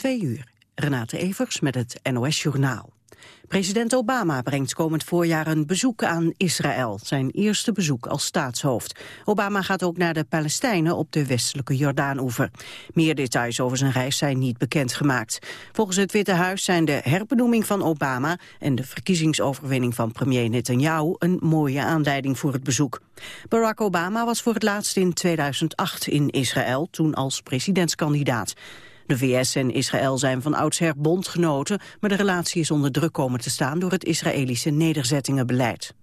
Twee uur. Renate Evers met het NOS Journaal. President Obama brengt komend voorjaar een bezoek aan Israël, zijn eerste bezoek als staatshoofd. Obama gaat ook naar de Palestijnen op de westelijke Jordaanoever. Meer details over zijn reis zijn niet bekendgemaakt. Volgens het Witte Huis zijn de herbenoeming van Obama en de verkiezingsoverwinning van premier Netanyahu een mooie aanleiding voor het bezoek. Barack Obama was voor het laatst in 2008 in Israël, toen als presidentskandidaat. De VS en Israël zijn van oudsher bondgenoten, maar de relatie is onder druk komen te staan door het Israëlische nederzettingenbeleid.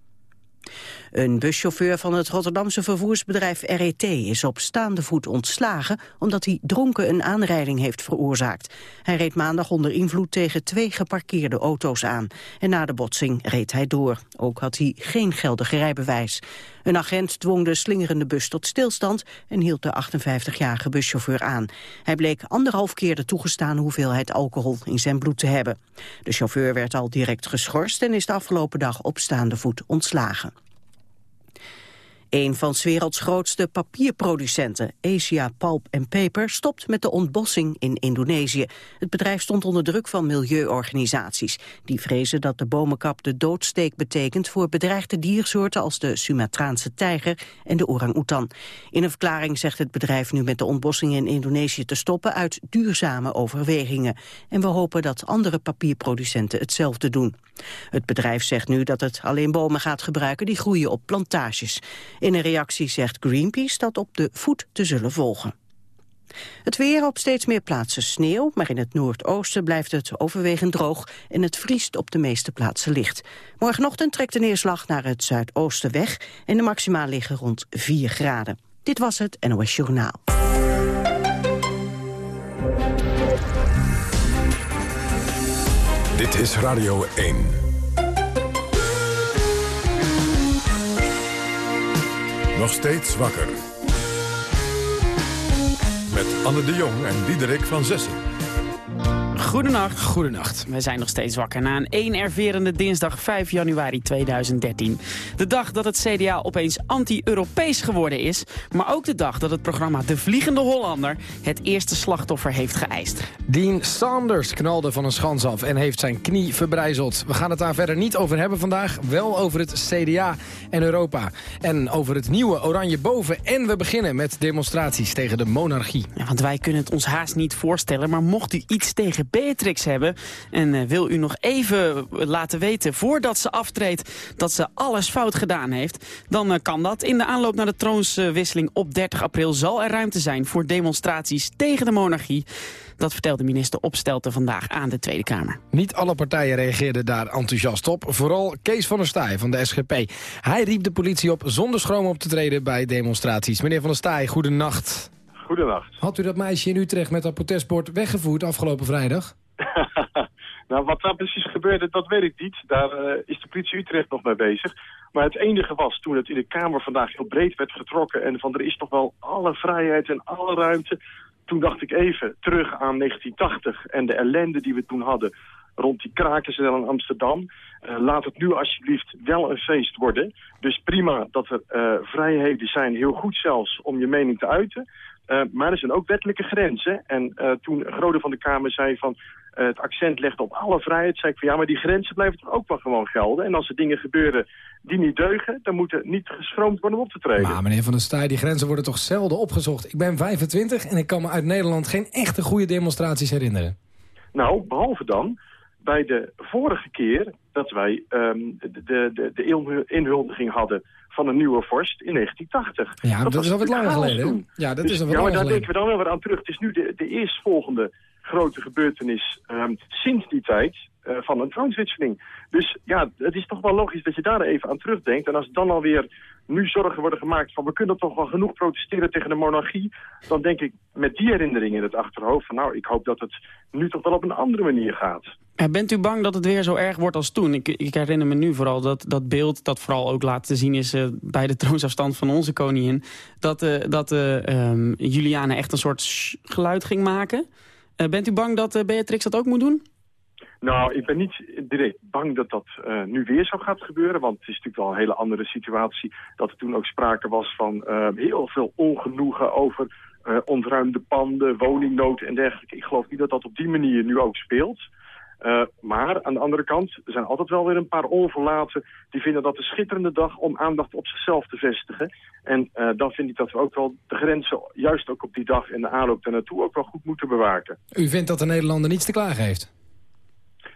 Een buschauffeur van het Rotterdamse vervoersbedrijf RET is op staande voet ontslagen omdat hij dronken een aanrijding heeft veroorzaakt. Hij reed maandag onder invloed tegen twee geparkeerde auto's aan. En na de botsing reed hij door. Ook had hij geen geldige rijbewijs. Een agent dwong de slingerende bus tot stilstand en hield de 58-jarige buschauffeur aan. Hij bleek anderhalf keer de toegestane hoeveelheid alcohol in zijn bloed te hebben. De chauffeur werd al direct geschorst en is de afgelopen dag op staande voet ontslagen. Een van 's werelds grootste papierproducenten, Asia Pulp Paper, stopt met de ontbossing in Indonesië. Het bedrijf stond onder druk van milieuorganisaties. Die vrezen dat de bomenkap de doodsteek betekent voor bedreigde diersoorten als de Sumatraanse tijger en de orang-oetan. In een verklaring zegt het bedrijf nu met de ontbossing in Indonesië te stoppen uit duurzame overwegingen. En we hopen dat andere papierproducenten hetzelfde doen. Het bedrijf zegt nu dat het alleen bomen gaat gebruiken die groeien op plantages. In een reactie zegt Greenpeace dat op de voet te zullen volgen. Het weer op steeds meer plaatsen sneeuw, maar in het noordoosten blijft het overwegend droog en het vriest op de meeste plaatsen licht. Morgenochtend trekt de neerslag naar het zuidoosten weg en de maxima liggen rond 4 graden. Dit was het NOS Journaal. Dit is Radio 1. Nog steeds wakker. Met Anne de Jong en Diederik van Zessen. Goedenacht. Goedenacht. Wij zijn nog steeds wakker na een enerverende dinsdag 5 januari 2013. De dag dat het CDA opeens anti-Europees geworden is. Maar ook de dag dat het programma De Vliegende Hollander het eerste slachtoffer heeft geëist. Dean Sanders knalde van een schans af en heeft zijn knie verbrijzeld. We gaan het daar verder niet over hebben vandaag. Wel over het CDA en Europa. En over het nieuwe Oranje Boven. En we beginnen met demonstraties tegen de monarchie. Ja, want wij kunnen het ons haast niet voorstellen. Maar mocht u iets tegen Beatrix hebben... en uh, wil u nog even laten weten voordat ze aftreedt... dat ze alles fout gedaan heeft, dan uh, kan dat. In de aanloop naar de troonswisseling op 30 april... zal er ruimte zijn voor demonstraties tegen de monarchie. Dat vertelde minister Opstelten vandaag aan de Tweede Kamer. Niet alle partijen reageerden daar enthousiast op. Vooral Kees van der Staaij van de SGP. Hij riep de politie op zonder schroom op te treden bij demonstraties. Meneer van der Staaij, goedenacht. Goedenacht. Had u dat meisje in Utrecht met dat protestbord weggevoerd afgelopen vrijdag? nou, wat daar precies gebeurde, dat weet ik niet. Daar uh, is de politie Utrecht nog mee bezig. Maar het enige was toen het in de Kamer vandaag heel breed werd getrokken... en van er is toch wel alle vrijheid en alle ruimte... toen dacht ik even terug aan 1980 en de ellende die we toen hadden... rond die krakersel in Amsterdam. Uh, laat het nu alsjeblieft wel een feest worden. Dus prima dat er uh, vrijheden zijn, heel goed zelfs, om je mening te uiten... Uh, maar er zijn ook wettelijke grenzen. En uh, toen Grode van de Kamer zei van uh, het accent legt op alle vrijheid, zei ik van ja, maar die grenzen blijven toch ook wel gewoon gelden. En als er dingen gebeuren die niet deugen, dan moet er niet geschroomd worden om op te treden. Maar meneer Van der Staaij, die grenzen worden toch zelden opgezocht. Ik ben 25 en ik kan me uit Nederland geen echte goede demonstraties herinneren. Nou, behalve dan bij de vorige keer dat wij um, de, de, de inhuldiging hadden van een nieuwe vorst in 1980. Ja, dat, dat is al wat langer geleden. Ja, dat dus, is al wat ja, maar daar denken we dan wel weer aan terug. Het is nu de, de eerstvolgende grote gebeurtenis um, sinds die tijd uh, van een troonswisseling. Dus ja, het is toch wel logisch dat je daar even aan terugdenkt. En als dan alweer nu zorgen worden gemaakt van... we kunnen toch wel genoeg protesteren tegen de monarchie... dan denk ik met die herinnering in het achterhoofd... van nou, ik hoop dat het nu toch wel op een andere manier gaat. Bent u bang dat het weer zo erg wordt als toen? Ik, ik herinner me nu vooral dat, dat beeld dat vooral ook laten zien is... Uh, bij de troonsafstand van onze koningin... dat, uh, dat um, Juliana echt een soort geluid ging maken. Bent u bang dat Beatrix dat ook moet doen? Nou, ik ben niet direct bang dat dat uh, nu weer zou gaan gebeuren. Want het is natuurlijk wel een hele andere situatie. Dat er toen ook sprake was van heel veel ongenoegen over uh, ontruimde panden, woningnood en dergelijke. Ik geloof niet dat dat op die manier nu ook speelt. Uh, maar aan de andere kant er zijn altijd wel weer een paar onverlaten... die vinden dat een schitterende dag om aandacht op zichzelf te vestigen. En uh, dan vind ik dat we ook wel de grenzen, juist ook op die dag en de aanloop daarnaartoe... ook wel goed moeten bewaken. U vindt dat de Nederlander niets te klagen heeft?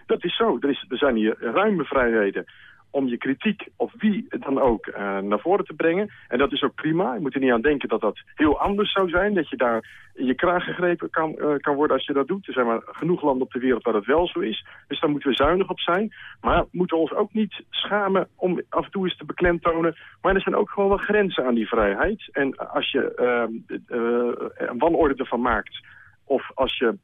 Dat is zo. Er, is, er zijn hier ruime vrijheden om je kritiek of wie dan ook uh, naar voren te brengen. En dat is ook prima. Je moet er niet aan denken dat dat heel anders zou zijn. Dat je daar in je kraag gegrepen kan, uh, kan worden als je dat doet. Er zijn maar genoeg landen op de wereld waar dat wel zo is. Dus daar moeten we zuinig op zijn. Maar we moeten ons ook niet schamen om af en toe eens te beklemtonen. Maar er zijn ook gewoon wel grenzen aan die vrijheid. En als je uh, een wanorde ervan maakt... of als je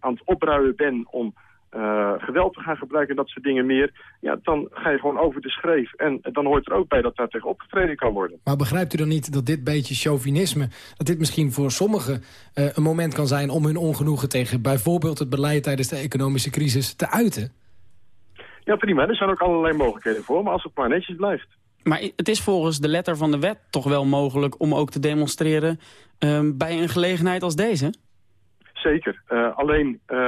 aan het opruimen bent om uh, geweld te gaan gebruiken en dat soort dingen meer... ja, dan ga je gewoon over de schreef. En dan hoort er ook bij dat daar tegen opgetreden kan worden. Maar begrijpt u dan niet dat dit beetje chauvinisme... dat dit misschien voor sommigen uh, een moment kan zijn om hun ongenoegen tegen... bijvoorbeeld het beleid tijdens de economische crisis te uiten? Ja, prima. Er zijn ook allerlei mogelijkheden voor, maar als het maar netjes blijft. Maar het is volgens de letter van de wet toch wel mogelijk om ook te demonstreren... Uh, bij een gelegenheid als deze? Zeker. Uh, alleen, uh,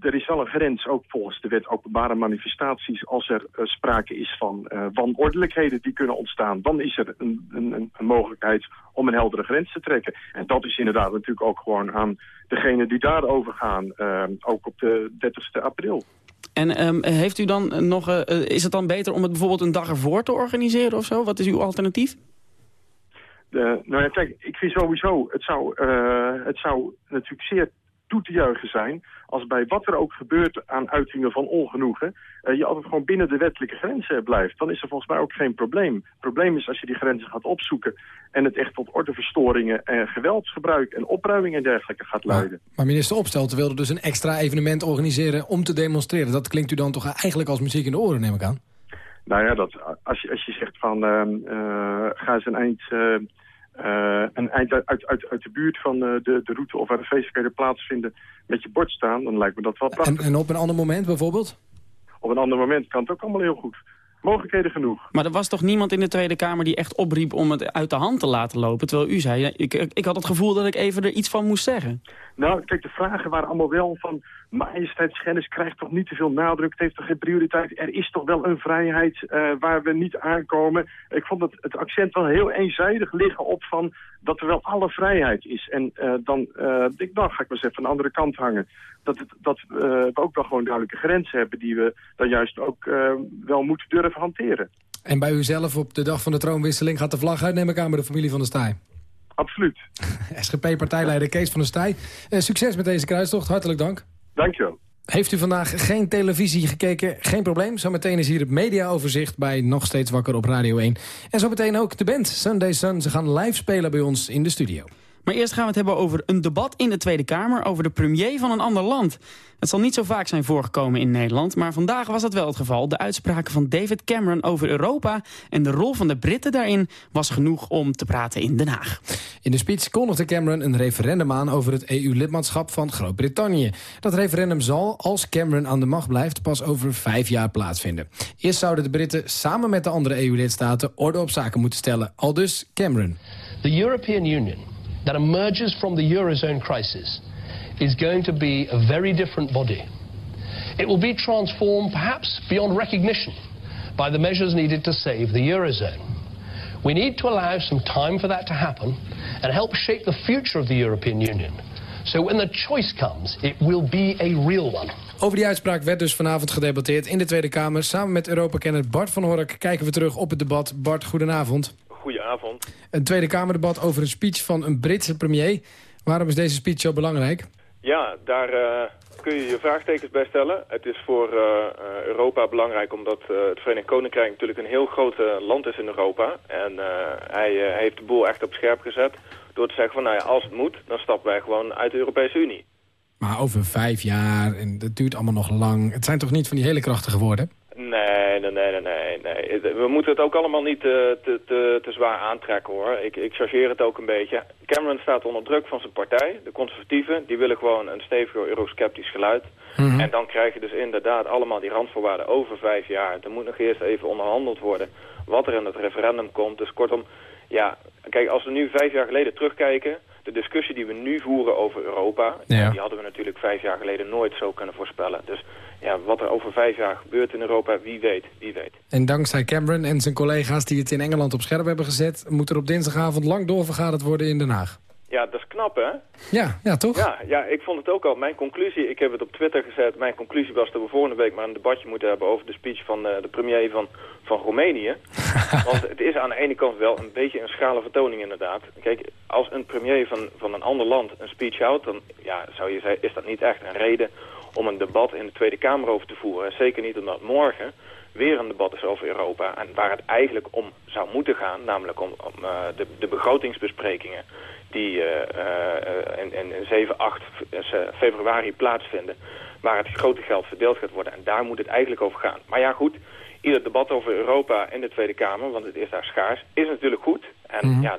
er is wel een grens, ook volgens de wet openbare manifestaties... als er uh, sprake is van wanordelijkheden die kunnen ontstaan. Dan is er een, een, een, mogelijkheid om een heldere grens te trekken. En dat is inderdaad natuurlijk ook gewoon aan degene die daarover gaan... ehm, ook op de 30 april. En um, heeft u dan nog, is het dan beter om het bijvoorbeeld een dag ervoor te organiseren of zo? Wat is uw alternatief? De, nou ja, kijk, ik vind sowieso, het zou, het zou natuurlijk zeer toe te juichen zijn... als bij wat er ook gebeurt aan uitingen van ongenoegen... Uh, je altijd gewoon binnen de wettelijke grenzen blijft. Dan is er volgens mij ook geen probleem. Het probleem is als je die grenzen gaat opzoeken... en het echt tot ordeverstoringen en geweldsgebruik en opruiming en dergelijke gaat leiden. Maar, maar minister Opstelten wilde dus een extra evenement organiseren om te demonstreren. Dat klinkt u dan toch eigenlijk als muziek in de oren, neem ik aan? Nou ja, dat, als, je, als je zegt van uh, uh, ga eens een eind... Uh, een eind uit, uit, uit de buurt van uh, de, de route of waar de feestelijkheden plaatsvinden met je bord staan, dan lijkt me dat wel prachtig. En, en op een ander moment bijvoorbeeld? Op een ander moment kan het ook allemaal heel goed. Mogelijkheden genoeg. Maar er was toch niemand in de Tweede Kamer die echt opriep om het uit de hand te laten lopen? Terwijl u zei, ik, ik had het gevoel dat ik even er iets van moest zeggen. Nou, kijk, de vragen waren allemaal wel van... majesteitsschennis krijgt toch niet te veel nadruk, het heeft toch geen prioriteit. Er is toch wel een vrijheid uh, waar we niet aankomen. Ik vond het, het accent wel heel eenzijdig liggen op van dat er wel alle vrijheid is. En uh, dan, uh, ik, dan ga ik maar eens even aan de andere kant hangen. Dat, het, dat we ook wel gewoon duidelijke grenzen hebben... die we dan juist ook wel moeten durven hanteren. En bij u zelf op de dag van de troonwisseling gaat de vlag uit, neem ik aan, bij de familie van de Staaij? Absoluut. SGP-partijleider Kees van der Staaij. Uh, succes met deze kruistocht, hartelijk dank. Dankjewel. Heeft u vandaag geen televisie gekeken? Geen probleem. Zometeen is hier het mediaoverzicht bij Nog Steeds Wakker op Radio 1. En zometeen ook de band Sunday Sun. Ze gaan live spelen bij ons in de studio. Maar eerst gaan we het hebben over een debat in de Tweede Kamer... over de premier van een ander land. Het zal niet zo vaak zijn voorgekomen in Nederland... maar vandaag was dat wel het geval. De uitspraken van David Cameron over Europa... en de rol van de Britten daarin was genoeg om te praten in Den Haag. In de speech kondigde Cameron een referendum aan... over het EU-lidmaatschap van Groot-Brittannië. Dat referendum zal, als Cameron aan de macht blijft... pas over vijf jaar plaatsvinden. Eerst zouden de Britten samen met de andere EU-lidstaten... orde op zaken moeten stellen. Al dus Cameron. The European Union... that emerges from the Eurozone crisis is going to be a very different body. It will be transformed, perhaps beyond recognition, by the measures needed to save the Eurozone. We need to allow some time for that to happen and help shape the future of the European Union. So when the choice comes, it will be a real one. Over die uitspraak werd dus vanavond gedebatteerd in de Tweede Kamer. Samen met Europa-kenner Bart van Hork kijken we terug op het debat. Bart, goedenavond. Goedenavond. Een Tweede Kamerdebat over een speech van een Britse premier. Waarom is deze speech zo belangrijk? Ja, daar uh, kun je je vraagtekens bij stellen. Het is voor uh, Europa belangrijk omdat uh, het Verenigd Koninkrijk natuurlijk een heel groot land is in Europa. En hij heeft de boel echt op scherp gezet door te zeggen van nou ja, als het moet, dan stappen wij gewoon uit de Europese Unie. Maar over vijf jaar, en dat duurt allemaal nog lang. Het zijn toch niet van die hele krachtige woorden? Nee, nee, nee, nee, nee. We moeten het ook allemaal niet te, te, te, te zwaar aantrekken, hoor. Ik, ik chargeer het ook een beetje. Cameron staat onder druk van zijn partij. De conservatieven, die willen gewoon een steviger eurosceptisch geluid. Mm -hmm. En dan krijg je dus inderdaad allemaal die randvoorwaarden over vijf jaar. Er moet nog eerst even onderhandeld worden wat er in het referendum komt. Dus kortom, ja, kijk, als we nu vijf jaar geleden terugkijken de discussie die we nu voeren over Europa... Ja. die hadden we natuurlijk vijf jaar geleden nooit zo kunnen voorspellen. Dus ja, wat er over vijf jaar gebeurt in Europa, wie weet, wie weet. En dankzij Cameron en zijn collega's die het in Engeland op scherp hebben gezet... moet er op dinsdagavond lang doorvergaderd worden in Den Haag. Ja, dat is knap, hè? Ja, ja toch? Ja, ja, ik vond het ook al. Mijn conclusie, ik heb het op Twitter gezet. Mijn conclusie was dat we volgende week maar een debatje moeten hebben over de speech van eh, de premier van, van Roemenië. Want het is aan de ene kant wel een beetje een schrale vertoning inderdaad. Kijk, als een premier van, van een ander land een speech houdt, dan ja, zou je zeggen, is dat niet echt een reden om een debat in de Tweede Kamer over te voeren. Zeker niet omdat morgen weer een debat is over Europa. En waar het eigenlijk om zou moeten gaan, namelijk om, om eh, de, de begrotingsbesprekingen die eh, eh, in, in, in 7, 8 februari plaatsvinden, waar het grote geld verdeeld gaat worden. En daar moet het eigenlijk over gaan. Maar ja, goed, ieder debat over Europa in de Tweede Kamer, want het is daar schaars, is natuurlijk goed. En Mhm. ja,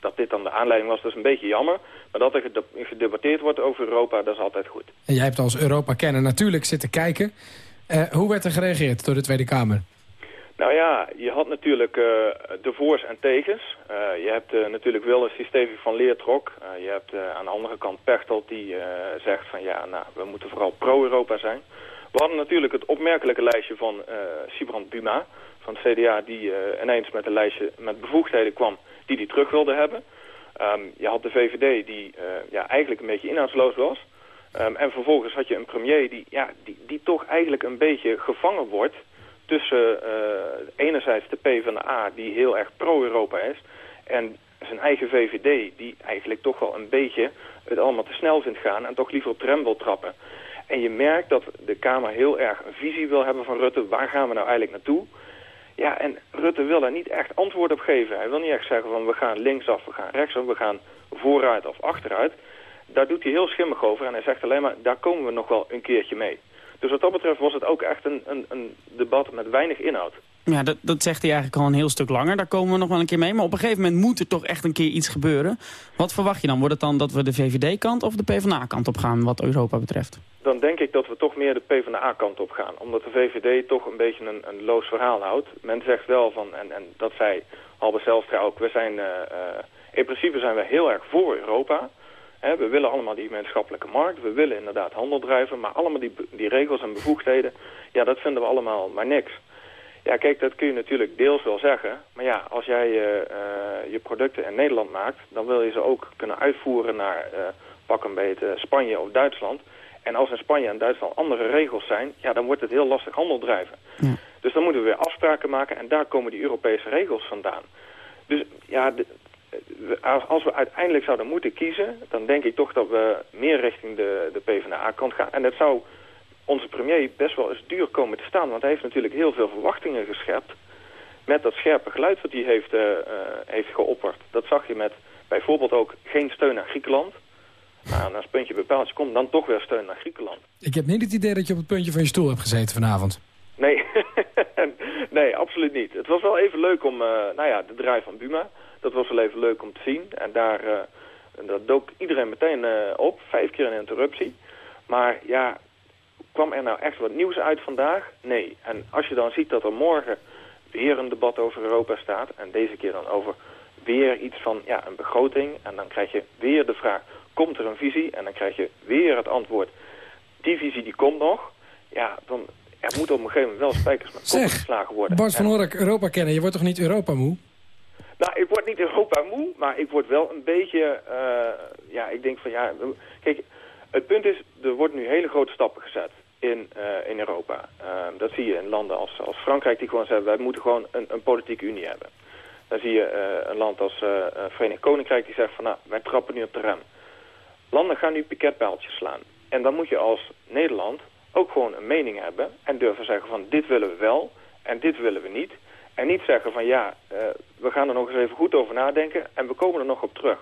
dat dit dan de aanleiding was, dat is een beetje jammer. Maar dat er gede- gedebatteerd wordt over Europa, dat is altijd goed. En jij hebt als Europa-kenner natuurlijk zitten kijken. Eh, hoe werd er gereageerd door de Tweede Kamer? Nou ja, je had natuurlijk eh, de voor's en tegens. Eh, je hebt natuurlijk Wilders die stevig van leer trok. Je hebt aan de andere kant Pechtold die zegt van ja, nou, we moeten vooral pro-Europa zijn. We hadden natuurlijk het opmerkelijke lijstje van Sibrand Buma van het CDA... die ineens met een lijstje met bevoegdheden kwam die hij terug wilde hebben. Ehm, je had de VVD die ja, eigenlijk een beetje inhoudsloos was. Ehm, en vervolgens had je een premier die, ja, die, die toch eigenlijk een beetje gevangen wordt tussen eh, enerzijds de PvdA, die heel erg pro-Europa is, en zijn eigen VVD, die eigenlijk toch wel een beetje het allemaal te snel vindt gaan en toch liever op rem wil trappen. En je merkt dat de Kamer heel erg een visie wil hebben van Rutte. Waar gaan we nou eigenlijk naartoe? Ja, en Rutte wil daar niet echt antwoord op geven. Hij wil niet echt zeggen van we gaan linksaf, we gaan rechtsaf, we gaan vooruit of achteruit. Daar doet hij heel schimmig over en hij zegt alleen maar, daar komen we nog wel een keertje mee. Dus wat dat betreft was het ook echt een, een, een debat met weinig inhoud. Ja, dat, dat zegt hij eigenlijk al een heel stuk langer. Daar komen we nog wel een keer mee. Maar op een gegeven moment moet er toch echt een keer iets gebeuren. Wat verwacht je dan? Wordt het dan dat we de VVD-kant of de PvdA-kant op gaan wat Europa betreft? Dan denk ik dat we toch meer de PvdA-kant op gaan. Omdat de VVD toch een beetje een, een loos verhaal houdt. Men zegt wel van, en, en dat zei Albert Zijlstra ook, we zijn, uh, uh, in principe zijn we heel erg voor Europa. We willen allemaal die gemeenschappelijke markt, we willen inderdaad handel drijven, maar allemaal die, die regels en bevoegdheden, ja, dat vinden we allemaal maar niks. Ja, kijk, dat kun je natuurlijk deels wel zeggen. Maar ja, als jij uh, uh, je producten in Nederland maakt... dan wil je ze ook kunnen uitvoeren naar uh, pak een beetje Spanje of Duitsland. En als in Spanje en Duitsland andere regels zijn... ja, dan wordt het heel lastig handel drijven. Ja. Dus dan moeten we weer afspraken maken... en daar komen die Europese regels vandaan. Dus ja, als we uiteindelijk zouden moeten kiezen... dan denk ik toch dat we meer richting de, de PvdA-kant gaan. En dat zou onze premier best wel eens duur komen te staan. Want hij heeft natuurlijk heel veel verwachtingen geschept. Met dat scherpe geluid wat hij heeft, uh, heeft geopperd. Dat zag je met bijvoorbeeld ook geen steun aan Griekenland. Nou, als puntje bepaald komt dan toch weer steun naar Griekenland. Ik heb niet het idee dat je op het puntje van je stoel hebt gezeten vanavond. Nee, nee absoluut niet. Het was wel even leuk om, uh, nou ja, de draai van Buma. Dat was wel even leuk om te zien. En daar dat dook iedereen meteen op. Vijf keer een interruptie. Maar ja, kwam er nou echt wat nieuws uit vandaag? Nee. En als je dan ziet dat er morgen weer een debat over Europa staat... en deze keer dan over weer iets van ja, een begroting... en dan krijg je weer de vraag, komt er een visie? En dan krijg je weer het antwoord, die visie die komt nog. Ja, dan er moet op een gegeven moment wel spijkers met geslagen worden. Bart van Ork, Europa kennen, je wordt toch niet Europa moe? Nou, ik word niet Europa moe, maar ik word wel een beetje... Uh, ja, ik denk van ja... Kijk, het punt is, er worden nu hele grote stappen gezet in, uh, in Europa. Uh, dat zie je in landen als, als Frankrijk die gewoon zeggen... wij moeten gewoon een, een politieke unie hebben. Dan zie je een land als Verenigd Koninkrijk die zegt van... nou, wij trappen nu op de rem. Landen gaan nu piketpaaltjes slaan. En dan moet je als Nederland ook gewoon een mening hebben... en durven zeggen van dit willen we wel en dit willen we niet. En niet zeggen van ja, we gaan er nog eens even goed over nadenken... en we komen er nog op terug.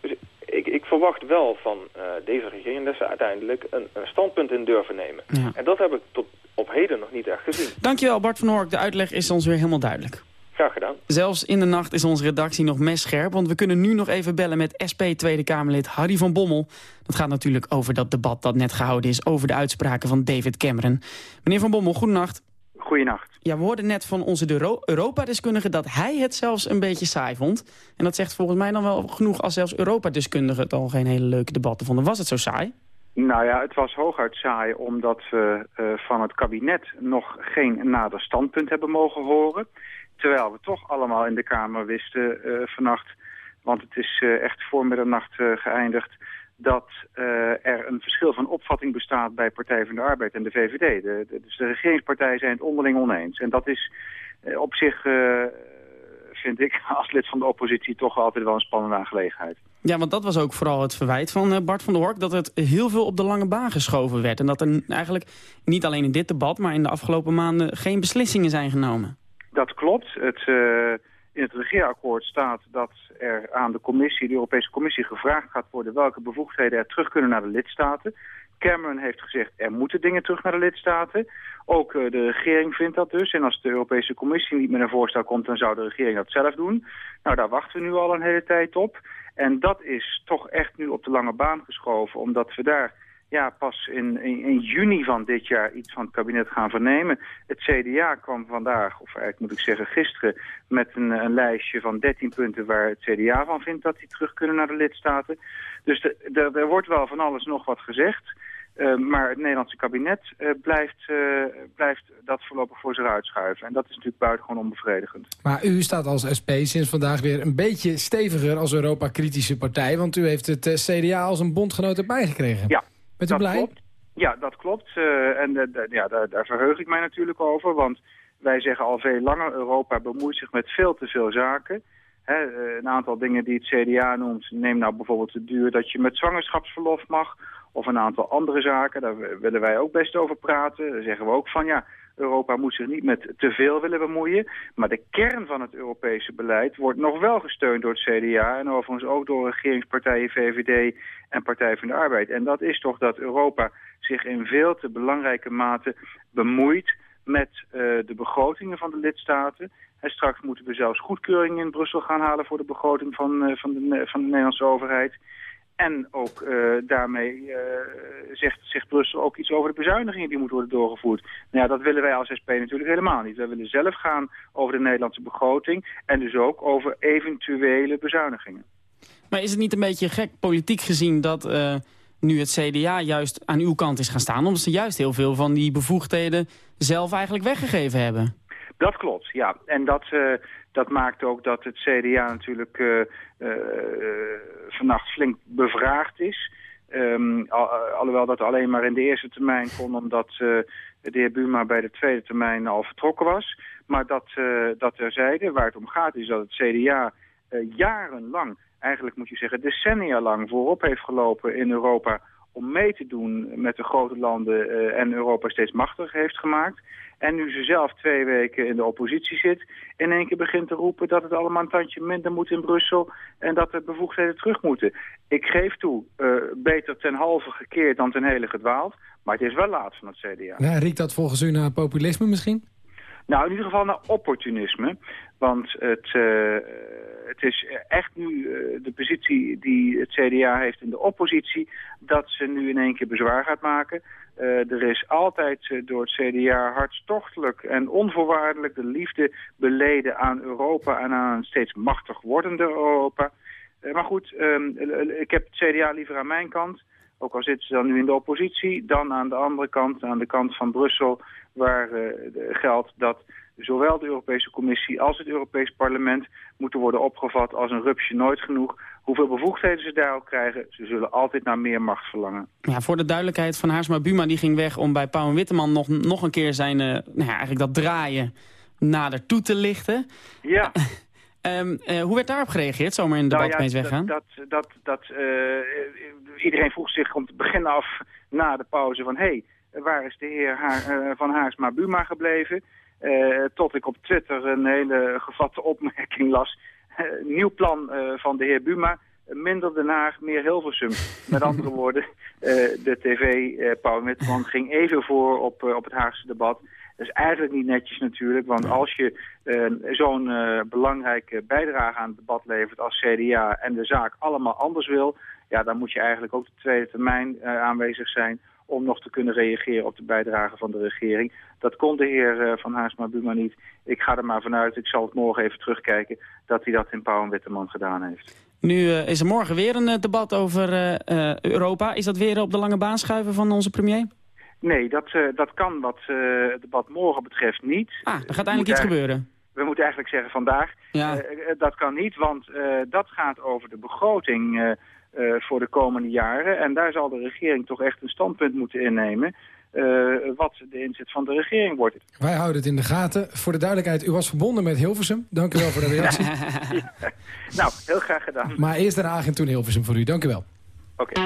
Dus ik, ik, verwacht wel van uh, deze regering dat ze uiteindelijk een, een standpunt in durven nemen. Ja. En dat heb ik tot op heden nog niet echt gezien. Dankjewel Bart van Hork, de uitleg is ons weer helemaal duidelijk. Graag gedaan. Zelfs in de nacht is onze redactie nog messcherp, want we kunnen nu nog even bellen met SP Tweede Kamerlid Harry van Bommel. Dat gaat natuurlijk over dat debat dat net gehouden is over de uitspraken van David Cameron. Meneer van Bommel, goedenacht. Goedenacht. Ja, we hoorden net van onze Europa-deskundige dat hij het zelfs een beetje saai vond. En dat zegt volgens mij dan wel genoeg als zelfs Europa-deskundigen het al geen hele leuke debatten vonden. Was het zo saai? Nou ja, het was hooguit saai omdat we uh, van het kabinet nog geen nader standpunt hebben mogen horen. Terwijl we toch allemaal in de Kamer wisten uh, vannacht, want het is uh, echt voor middernacht geëindigd dat uh, er een verschil van opvatting bestaat bij Partij van de Arbeid en de VVD. De, de, dus de regeringspartijen zijn het onderling oneens. En dat is uh, op zich, uh, vind ik, als lid van de oppositie toch altijd wel een spannende aangelegenheid. Ja, want dat was ook vooral het verwijt van Bart van der Hork... dat het heel veel op de lange baan geschoven werd. En dat er eigenlijk niet alleen in dit debat... maar in de afgelopen maanden geen beslissingen zijn genomen. Dat klopt. Het in het regeerakkoord staat dat er aan de commissie, de Europese Commissie gevraagd gaat worden welke bevoegdheden er terug kunnen naar de lidstaten. Cameron heeft gezegd er moeten dingen terug naar de lidstaten. Ook uh, de regering vindt dat dus. En als de Europese Commissie niet met een voorstel komt, dan zou de regering dat zelf doen. Nou, daar wachten we nu al een hele tijd op. En dat is toch echt nu op de lange baan geschoven, omdat we daar ja, pas in, in, in, juni van dit jaar iets van het kabinet gaan vernemen. Het CDA kwam vandaag, of eigenlijk moet ik zeggen gisteren, met een, een lijstje van 13 punten waar het CDA van vindt dat die terug kunnen naar de lidstaten. Dus er wordt wel van alles nog wat gezegd. Uh, maar het Nederlandse kabinet uh, blijft, uh, blijft dat voorlopig voor zich uitschuiven. En dat is natuurlijk buitengewoon onbevredigend. Maar u staat als SP sinds vandaag weer een beetje steviger als Europa-kritische partij. Want u heeft het CDA als een bondgenoot erbij gekregen. Ja, Bent u blij? Klopt. Ja, dat klopt. Uh, en uh, ja, daar, daar, verheug ik mij natuurlijk over. Want wij zeggen al veel langer, Europa bemoeit zich met veel te veel zaken. Hè, uh, een aantal dingen die het CDA noemt. Neem nou bijvoorbeeld de duur dat je met zwangerschapsverlof mag. Of een aantal andere zaken. Daar willen wij ook best over praten. Daar zeggen we ook van ja, Europa moet zich niet met te veel willen bemoeien. Maar de kern van het Europese beleid wordt nog wel gesteund door het CDA... en overigens ook door regeringspartijen VVD en Partij van de Arbeid. En dat is toch dat Europa zich in veel te belangrijke mate bemoeit met uh, de begrotingen van de lidstaten. En straks moeten we zelfs goedkeuring in Brussel gaan halen voor de begroting van, uh, van, de, van de Nederlandse overheid. En ook uh, daarmee uh, zegt, zegt Brussel ook iets over de bezuinigingen die moeten worden doorgevoerd. Nou ja, dat willen wij als SP natuurlijk helemaal niet. Wij willen zelf gaan over de Nederlandse begroting en dus ook over eventuele bezuinigingen. Maar is het niet een beetje gek politiek gezien dat uh, nu het CDA juist aan uw kant is gaan staan... omdat ze juist heel veel van die bevoegdheden zelf eigenlijk weggegeven hebben? Dat klopt, ja. En dat, uh, dat maakt ook dat het CDA natuurlijk uh, uh, vannacht flink bevraagd is. Um, al, alhoewel dat alleen maar in de eerste termijn kon... omdat de heer Buma bij de tweede termijn al vertrokken was. Maar dat, dat terzijde, waar het om gaat is dat het CDA jarenlang... eigenlijk moet je zeggen decennia lang voorop heeft gelopen in Europa om mee te doen met de grote landen uh, en Europa steeds machtiger heeft gemaakt. En nu ze zelf twee weken in de oppositie zit, in één keer begint te roepen dat het allemaal een tandje minder moet in Brussel en dat de bevoegdheden terug moeten. Ik geef toe, uh, beter ten halve gekeerd dan ten hele gedwaald, maar het is wel laat van het CDA. Ja, riekt dat volgens u naar populisme misschien? Nou, in ieder geval naar opportunisme. Want het, uh, het is echt nu uh, de positie die het CDA heeft in de oppositie... dat ze nu in één keer bezwaar gaat maken. Uh, er is altijd door het CDA hartstochtelijk en onvoorwaardelijk de liefde beleden aan Europa... en aan een steeds machtig wordende Europa. maar goed, um, ik heb het CDA liever aan mijn kant... Ook al zitten ze dan nu in de oppositie, dan aan de andere kant, aan de kant van Brussel, waar uh, geldt dat zowel de Europese Commissie als het Europees Parlement moeten worden opgevat als een rupsje nooit genoeg. Hoeveel bevoegdheden ze daar ook krijgen, ze zullen altijd naar meer macht verlangen. Ja, voor de duidelijkheid van Haarsma Buma, die ging weg om bij Pauw en Witteman nog, nog een keer zijn, uh, nou ja, eigenlijk dat draaien nader toe te lichten. Ja. Um, uh, hoe werd daarop gereageerd, zomaar in de debat nou ja, weggaan? Dat, dat, dat, uh, iedereen vroeg zich om te begin af na de pauze van... hé, hey, waar is de heer Haar, uh, van Haarsma Buma gebleven? Uh, tot ik op Twitter een hele gevatte opmerking las. Uh, nieuw plan uh, van de heer Buma. Minder Den Haag, meer Hilversum. Met andere woorden, de tv, Paul Witteman, ging even voor op, op het Haagse debat. Dat is eigenlijk niet netjes natuurlijk, want als je zo'n belangrijke bijdrage aan het debat levert als CDA en de zaak allemaal anders wil, ja, dan moet je eigenlijk ook de tweede termijn aanwezig zijn om nog te kunnen reageren op de bijdrage van de regering. Dat kon de heer Van Haarsma Buma niet. Ik ga er maar vanuit, ik zal het morgen even terugkijken, dat hij dat in Pauw en Witteman gedaan heeft. Nu is er morgen weer een debat over Europa. Is dat weer op de lange baan schuiven van onze premier? Nee, dat, dat kan wat het debat morgen betreft niet. Ah, er gaat eindelijk iets gebeuren we moeten eigenlijk zeggen vandaag. Ja. Uh, dat kan niet, want uh, dat gaat over de begroting uh, voor de komende jaren. En daar zal de regering toch echt een standpunt moeten innemen... wat de inzet van de regering wordt. Wij houden het in de gaten. Voor de duidelijkheid, u was verbonden met Hilversum. Dank u wel voor de reactie. Nou, heel graag gedaan. Maar eerst Den Haag en toen Hilversum voor u. Dank u wel. Oké.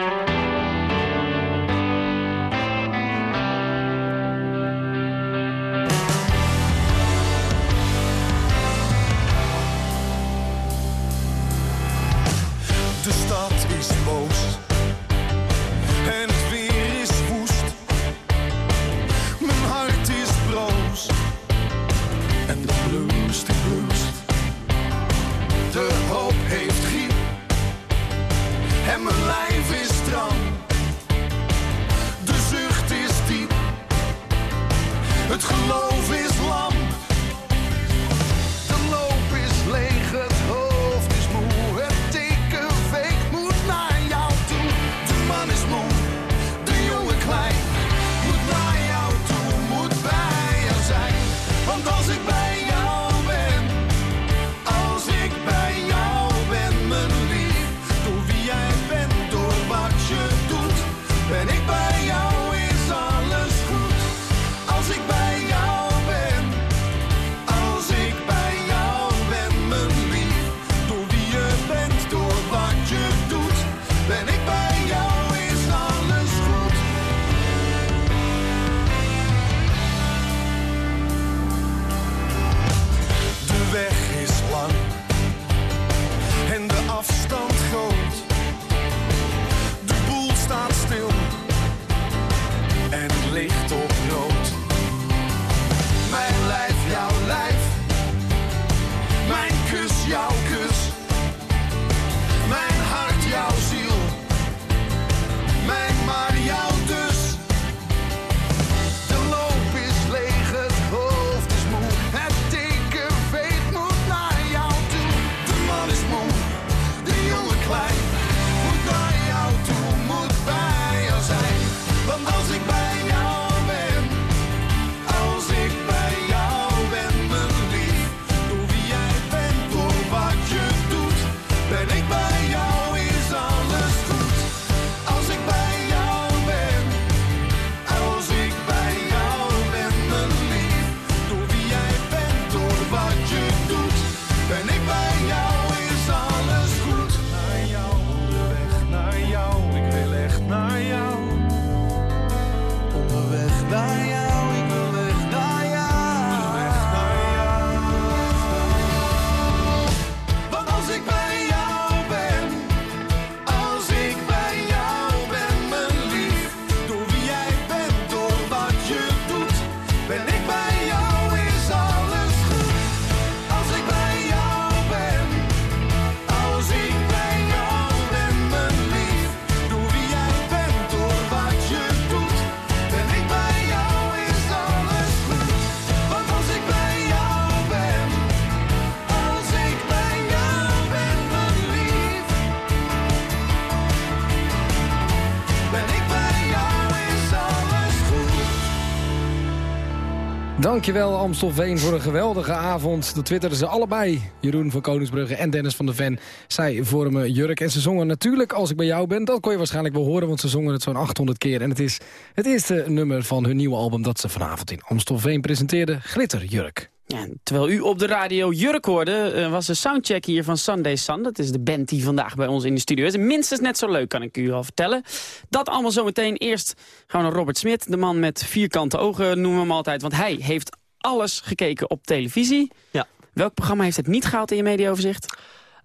Dankjewel Amstelveen voor een geweldige avond. Dat twitterden ze allebei. Jeroen van Koningsbrugge en Dennis van der Ven. Zij vormen Jurk en ze zongen natuurlijk Als ik bij jou ben. Dat kon je waarschijnlijk wel horen, want ze zongen het zo'n 800 keer. En het is het eerste nummer van hun nieuwe album dat ze vanavond in Amstelveen presenteerden. Glitter Jurk. Ja, terwijl u op de radio Jurk hoorde, uh, was de soundcheck hier van Sunday Sun. Dat is de band die vandaag bij ons in de studio is. Minstens net zo leuk, kan ik u al vertellen. Dat allemaal zometeen. Eerst gaan we naar Robert Smit, de man met vierkante ogen noemen we hem altijd. Want hij heeft alles gekeken op televisie. Ja. Welk programma heeft het niet gehaald in je mediaoverzicht?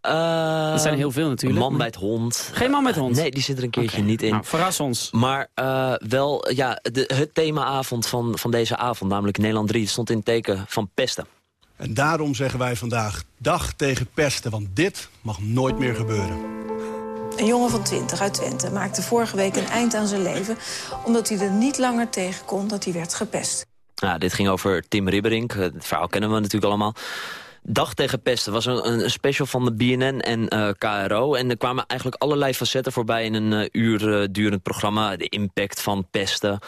Uh, dat zijn heel veel natuurlijk. Man met hond. Geen man met hond? nee, die zit er een keertje niet in. Nou, verras ons. Maar uh, wel, ja, de, het themaavond van, van deze avond, namelijk Nederland 3, stond in het teken van pesten. En daarom zeggen wij vandaag dag tegen pesten, want dit mag nooit meer gebeuren. Een jongen van 20 uit Twente maakte vorige week een eind aan zijn leven... omdat hij er niet langer tegen kon dat hij werd gepest. Ja, dit ging over Tim Ribberink. Het verhaal kennen we natuurlijk allemaal. Dag tegen pesten was een, een special van de BNN en uh, KRO. En er kwamen eigenlijk allerlei facetten voorbij in een uh, uur uh, durend programma. De impact van pesten.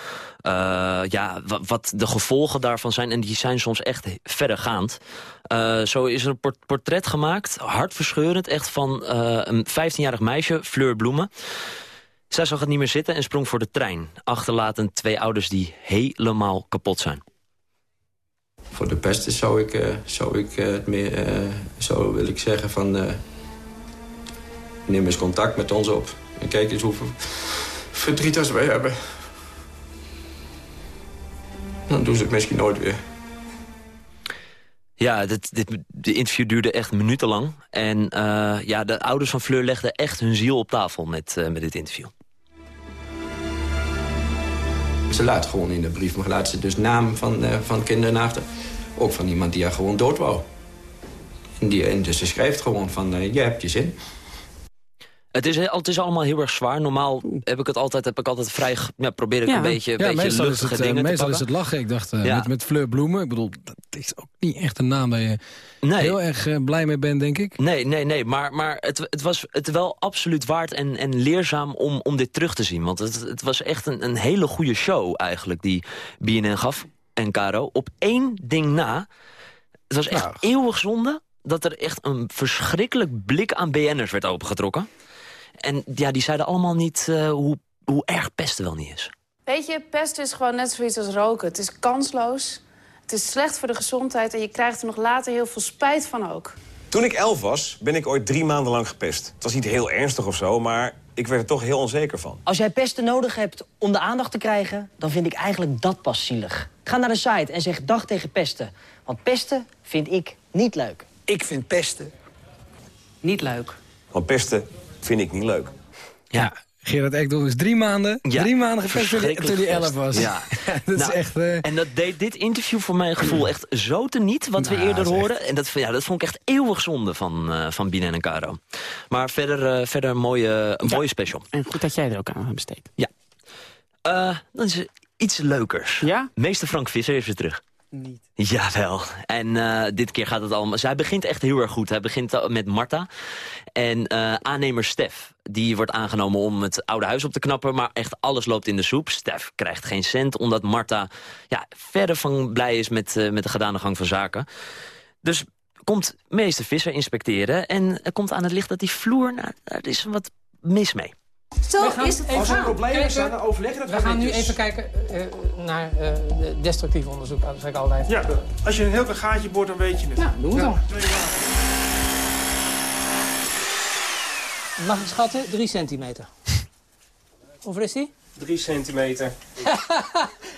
ja, wat de gevolgen daarvan zijn. En die zijn soms echt verdergaand. zo is er een port portret gemaakt, hartverscheurend, echt van een 15-jarig meisje, Fleur Bloemen. Zij zag het niet meer zitten en sprong voor de trein. Achterlatend twee ouders die helemaal kapot zijn. Voor de pesten zou ik, uh, zou ik uh, het meer, uh, zo wil ik zeggen van... neem eens contact met ons op. En kijk eens hoeveel verdriet als wij hebben. Dan doen ze het misschien nooit weer. Ja, dit, dit, de interview duurde echt minutenlang. En ja, de ouders van Fleur legden echt hun ziel op tafel met, met dit interview. Ze laat gewoon in de brief, maar laat ze dus naam van, uh, van kinderen achter. Ook van iemand die haar gewoon dood wou. En, die, dus ze schrijft gewoon van, uh, je hebt je zin. Het is, het is allemaal heel erg zwaar. Normaal heb ik het altijd, heb ik altijd vrij... Ja, probeer ik ja, een beetje, ja, beetje meestal luchtige is het, dingen uh, Meestal te is het lachen. Ik dacht, uh, Ja. met, met Fleur Bloemen. Ik bedoel, dat is ook niet echt een naam waar je Nee. heel erg uh, blij mee bent, denk ik. Nee, nee, nee. Maar, maar het, het was het wel absoluut waard en, en leerzaam om, om dit terug te zien. Want het, het was echt een, een hele goede show eigenlijk die BNN gaf. En Caro. Op één ding na. Het was echt Nou. eeuwig zonde dat er echt een verschrikkelijk blik aan BN'ers werd opengetrokken. En ja, die zeiden allemaal niet eh, hoe, hoe erg pesten wel niet is. Weet je, pest is gewoon net zoiets als roken. Het is kansloos, het is slecht voor de gezondheid... en je krijgt er nog later heel veel spijt van ook. Toen ik elf was, ben ik ooit drie maanden lang gepest. Het was niet heel ernstig of zo, maar ik werd er toch heel onzeker van. Als jij pesten nodig hebt om de aandacht te krijgen... dan vind ik eigenlijk dat pas zielig. Ga naar de site en zeg dag tegen pesten. Want pesten vind ik niet leuk. Ik vind pesten Niet leuk. Want pesten vind ik niet leuk. Ja. Gerard Ekdom is drie maanden, Ja, drie maanden gepest toen hij- elf was. Ja. dat Nou, is echt... eh, En dat deed dit interview voor mijn gevoel echt zo teniet, wat we Nou, eerder hoorden. En dat, ja, dat vond ik echt eeuwig zonde van, eh van Bienen en Caro. Maar verder, eh, verder een mooie, een mooie special. En goed dat jij er ook aan hebt besteed. Ja. Eh, dan is er iets leukers. Ja? Meester Frank Visser is weer terug. Niet. Jawel. En eh, dit keer gaat het allemaal... Zij begint echt heel erg goed. Hij begint met Marta. En eh, aannemer Stef. Die wordt aangenomen om het oude huis op te knappen. Maar echt alles loopt in de soep. Stef krijgt geen cent. Omdat Marta ja, verder van blij is met, eh, met de gedane gang van zaken. Dus komt meester Visser inspecteren. En komt aan het licht dat die vloer... Nou, daar is wat mis mee. Zo We gaan is het even- gegaan. problemen zijn, dan overleggen dat we we gaan nu even kijken eh, naar eh, de destructief onderzoek. Dat zeg ik altijd. Ja, als je een heel klein gaatje boort, dan weet je het. Ja, doen we Ja. dan. Mag ik schatten? 3 centimeter. Hoeveel is die? 3 centimeter.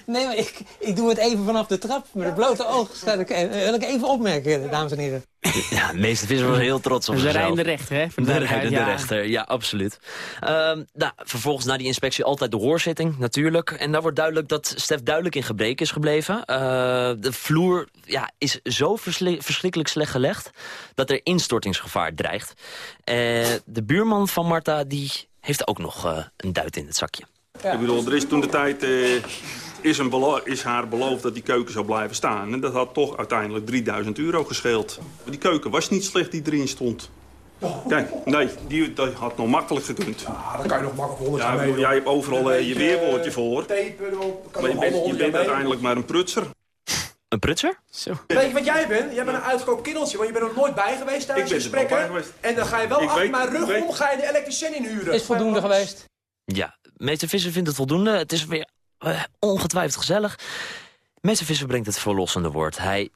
Nee, maar ik, ik doe het even vanaf de trap. Met het blote oog. Ik, eh, wil ik even opmerken, dames en heren. Ja, meester Visser was heel trots op De zichzelf. rijdende rechter, hè? De De rijdende ja. rechter, ja, absoluut. Ehm, nou, vervolgens na die inspectie altijd de hoorzitting, natuurlijk. En daar wordt duidelijk dat Stef duidelijk in gebrek is gebleven. Eh, de vloer ja, is zo verschrikkelijk slecht gelegd... dat er instortingsgevaar dreigt. Eh, de buurman van Marta die heeft ook nog eh, een duit in het zakje. Ik bedoel, er is toen de tijd... eh, is, een belo- is haar beloofd dat die keuken zou blijven staan. En dat had toch uiteindelijk 3000 euro gescheeld. Maar die keuken was niet slecht die erin stond. Kijk, nee, die, dat had nog makkelijk gekund. Ja, dat kan je nog makkelijk honderd Ja, ik bedoel, jij hebt overal eh, je weerwoordje voor. Maar je bent, je bent uiteindelijk maar een prutser. Een prutser? Zo. Weet je wat jij bent? Jij bent een uitgekookt kindeltje, want je bent er nooit bij geweest tijdens Ik wel gesprekken. En dan ga je wel Ik achter weet- mijn rug weet- om, ga je de elektricien inhuren. Is voldoende geweest. Ja, meester Visser vindt het voldoende. Het is weer eh, ongetwijfeld gezellig. Meester Visser brengt het verlossende woord. Hij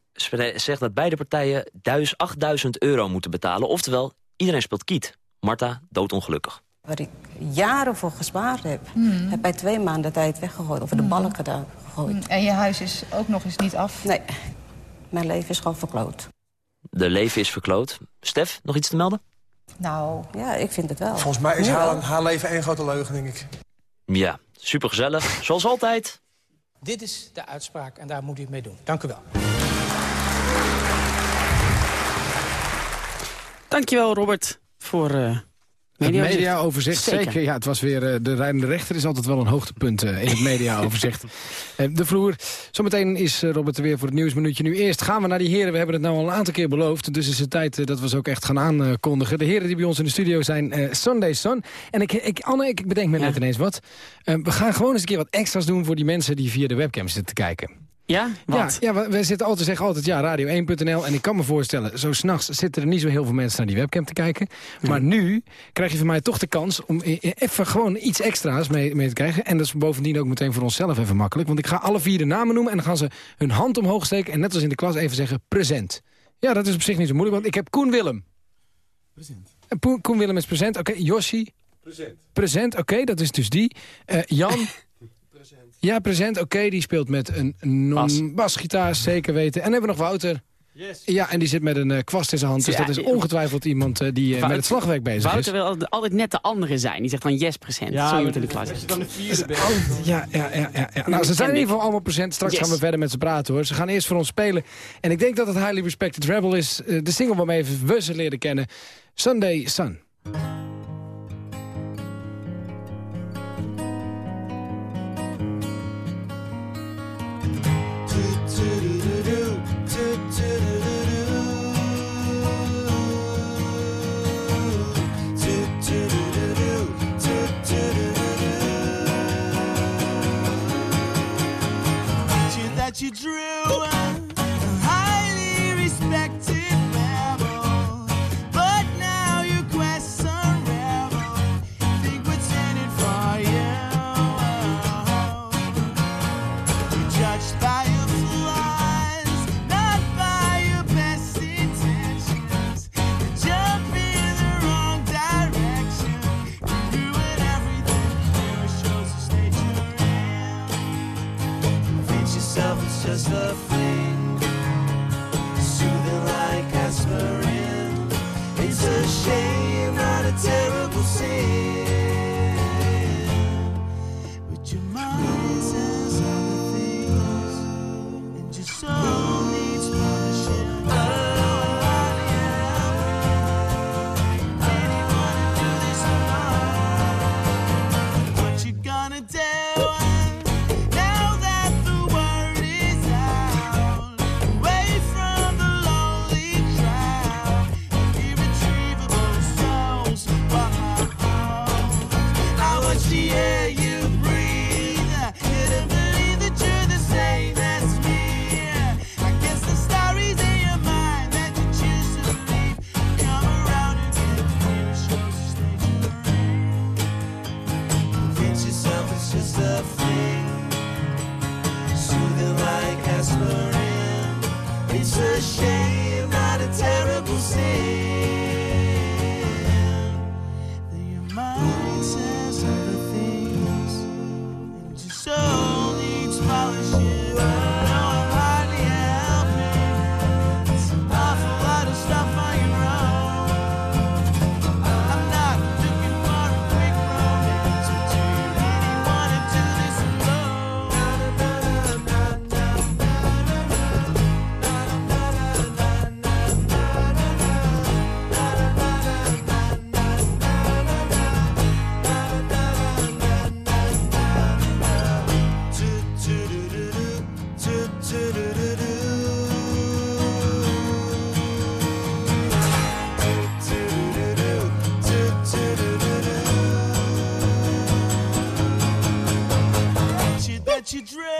zegt dat beide partijen 1000 8000 euro moeten betalen. Oftewel, iedereen speelt kiet. Marta doodongelukkig. Waar ik jaren voor gespaard heb, heb bij twee maanden tijd weggegooid. Over de balken daar gegooid. En je huis is ook nog eens niet af? Nee, mijn leven is gewoon verkloot. De leven is verkloot. Stef, nog iets te melden? Nou, ja, ik vind het wel. Volgens mij is haar, haar leven één grote leugen, denk ik. Ja, supergezellig. Zoals altijd. Dit is de uitspraak en daar moet u het mee doen. Dank u wel. Dankjewel, Robert, voor eh, Het Mediaoverzicht. mediaoverzicht, Zeker. zeker. Ja, het was weer, eh, de rijdende rechter is altijd wel een hoogtepunt eh, in het mediaoverzicht. Eh, de vloer. Zometeen is Robert er weer voor het nieuwsminuutje. Nu eerst gaan we naar die heren. We hebben het nou al een aantal keer beloofd. Dus is het tijd dat we ze ook echt gaan aankondigen. De heren die bij ons in de studio zijn Sunday Sun. En ik, ik, Anne, ik, bedenk me net ineens wat. We gaan gewoon eens een keer wat extra's doen voor die mensen die via de webcam zitten te kijken. Ja? Wat? Ja, ja we, zitten altijd, zeggen altijd ja, radio1.nl. En ik kan me voorstellen, zo s'nachts zitten er niet zo heel veel mensen naar die webcam te kijken. Maar nu krijg je van mij toch de kans om even gewoon iets extra's mee, mee te krijgen. En dat is bovendien ook meteen voor onszelf even makkelijk. Want ik ga alle vier de namen noemen en dan gaan ze hun hand omhoog steken. En net als in de klas even zeggen present. Ja, dat is op zich niet zo moeilijk, want ik heb Koen Willem. Present. Koen Willem is present. Oké, Yoshi. Present. Present, oké, dat is dus die. Eh, Jan. Ja, present, oké, die speelt met een non- basgitaar, zeker weten. En dan hebben we nog Wouter. Yes. Ja, en die zit met een eh, kwast in zijn hand. Dus Ja, dat is ongetwijfeld iemand eh, die eh, met Wouter- het slagwerk bezig Wouter is. wil altijd- altijd net de andere zijn. Die zegt van yes present. Ja, Zo maar iemand in de klas. als je dan de vierde bent. Ja, ja, ja, ja, ja. Nou, ze zijn in ieder geval allemaal present. Straks Yes. gaan we verder met ze praten, hoor. Ze gaan eerst voor ons spelen. En ik denk dat het Highly Respected Rebel is. de single waarmee we ze leren kennen. Sunday Sun. That you drew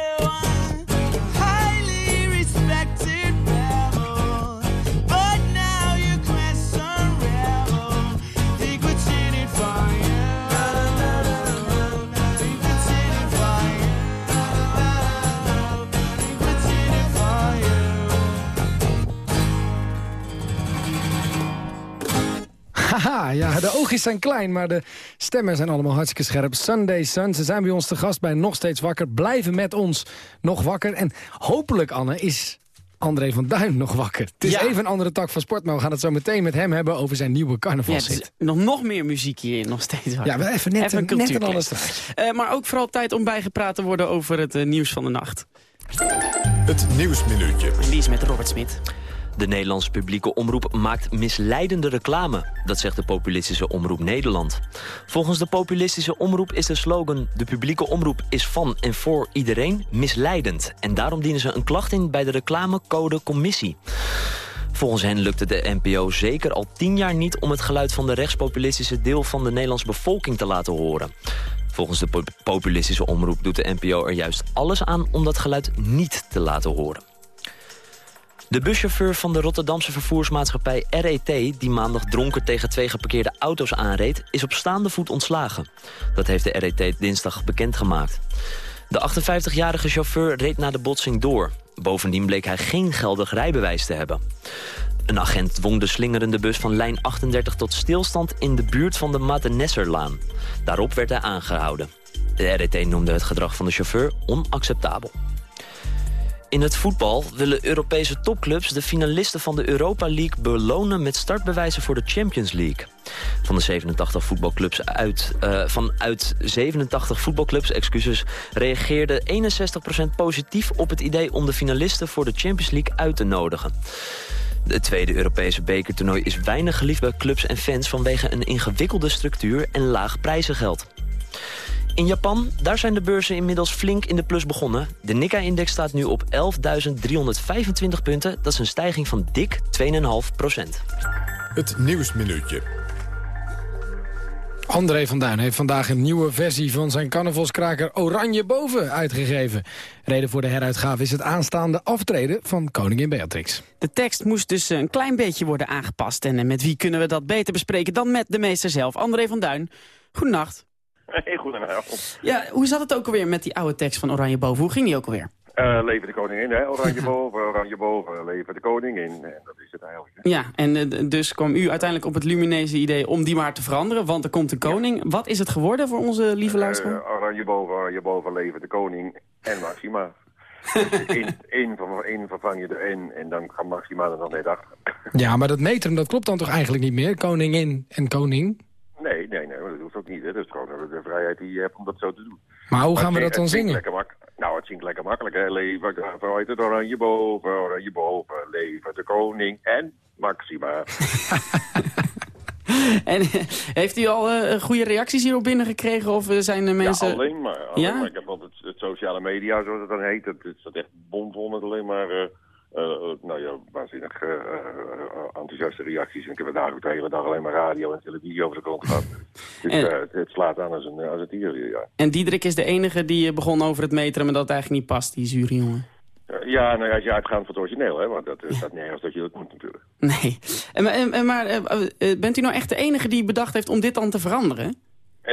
you drew Haha, ja, de oogjes zijn klein, maar de stemmen zijn allemaal hartstikke scherp. Sunday Sun, ze zijn bij ons te gast bij Nog Steeds Wakker. Blijven met ons nog wakker. En hopelijk, Anne, is André van Duin nog wakker. Het is Ja. even een andere tak van sport, maar we gaan het zo meteen met hem hebben over zijn nieuwe Ja, carnavalshit. is nog, nog meer muziek hierin, nog steeds. Ja, maar even net een- net een cultuurclash. ander straatje. Eh, maar ook vooral tijd om bijgepraat te worden over het eh, nieuws van de nacht. Het Nieuwsminuutje. En die is met Robert Smit. De Nederlandse publieke omroep maakt misleidende reclame. Dat zegt de populistische Omroep Nederland. Volgens de populistische omroep is de slogan... de publieke omroep is van en voor iedereen misleidend. En daarom dienen ze een klacht in bij de reclamecodecommissie. Volgens hen lukte de NPO zeker al tien jaar niet... om het geluid van de rechtspopulistische deel van de Nederlandse bevolking te laten horen. Volgens de po- populistische omroep doet de NPO er juist alles aan... om dat geluid niet te laten horen. De buschauffeur van de Rotterdamse vervoersmaatschappij RET... die maandag dronken tegen twee geparkeerde auto's aanreed... is op staande voet ontslagen. Dat heeft de RET dinsdag bekendgemaakt. De 58-jarige chauffeur reed na de botsing door. Bovendien bleek hij geen geldig rijbewijs te hebben. Een agent dwong de slingerende bus van lijn 38 tot stilstand... in de buurt van de Matenesserlaan. Daarop werd hij aangehouden. De RET noemde het gedrag van de chauffeur onacceptabel. In het voetbal willen Europese topclubs de finalisten van de Europa League belonen met startbewijzen voor de Champions League. Van de 87 voetbalclubs uit, eh, vanuit 87 voetbalclubs excuses, reageerde 61% positief op het idee om de finalisten voor de Champions League uit te nodigen. Het tweede Europese bekertoernooi is weinig geliefd bij clubs en fans vanwege een ingewikkelde structuur en laag prijzengeld. In Japan, daar zijn de beurzen inmiddels flink in de plus begonnen. De Nikkei-index staat nu op 11.325 punten. Dat is een stijging van dik 2,5 procent. Het Nieuwsminuutje. André van Duin heeft vandaag een nieuwe versie van zijn carnavalskraker Oranje Boven uitgegeven. Reden voor de heruitgave is het aanstaande aftreden van koningin Beatrix. De tekst moest dus een klein beetje worden aangepast. En met wie kunnen we dat beter bespreken dan met de meester zelf? André van Duin, goedenacht. Hey, goedenavond. Ja, hoe zat het ook alweer met die oude tekst van Oranje Boven? Hoe ging die ook alweer? Eh leven de koningin, hè? Oranje boven, oranje boven, leven de koningin. En dat is het eigenlijk. hè. Ja, en eh, dus kwam u uiteindelijk op het lumineuze idee om die maar te veranderen, want er komt een koning. Wat is het geworden voor onze lieve luisteraar? Eh, oranje boven, oranje boven, leven de koning en Maxima. Eén één van- één vervang je er één en dan kan Maxima er nog net achter. Ja, maar dat metrum dat klopt dan toch eigenlijk niet meer? Koningin en koning? Nee, nee, nee, dat hoeft ook niet. Hè. Dat is gewoon de vrijheid die je hebt om dat zo te doen. Maar hoe Maar gaan we dat dan zingen? nou, het zingt lekker makkelijk, hè. Leven, heet het, oranje boven, oranje boven, leven de koning en Maxima. En eh, heeft u al eh, goede reacties hierop binnengekregen of eh, zijn de mensen... Ja, alleen maar. Alleen Ja? maar. Ik heb altijd het sociale media, zoals het dan heet. Het, het staat echt bomvol met alleen maar... eh, eh, eh, nou ja, waanzinnig eh, eh, eh, enthousiaste reacties. En ik heb vandaag ook de hele dag alleen maar radio en televisie over de grond gehad. Dus En- eh, het, slaat aan als een, als een tier, ja. En Diederik is de enige die eh, begon over het metrum en dat het eigenlijk niet past, die zure jongen. Eh, ja, nou ja, als je uitgaat van het origineel, hè. Want dat eh, staat nergens dat je dat moet natuurlijk. Nee. En, en- maar eh, eh, bent u nou echt de enige die bedacht heeft om dit dan te veranderen?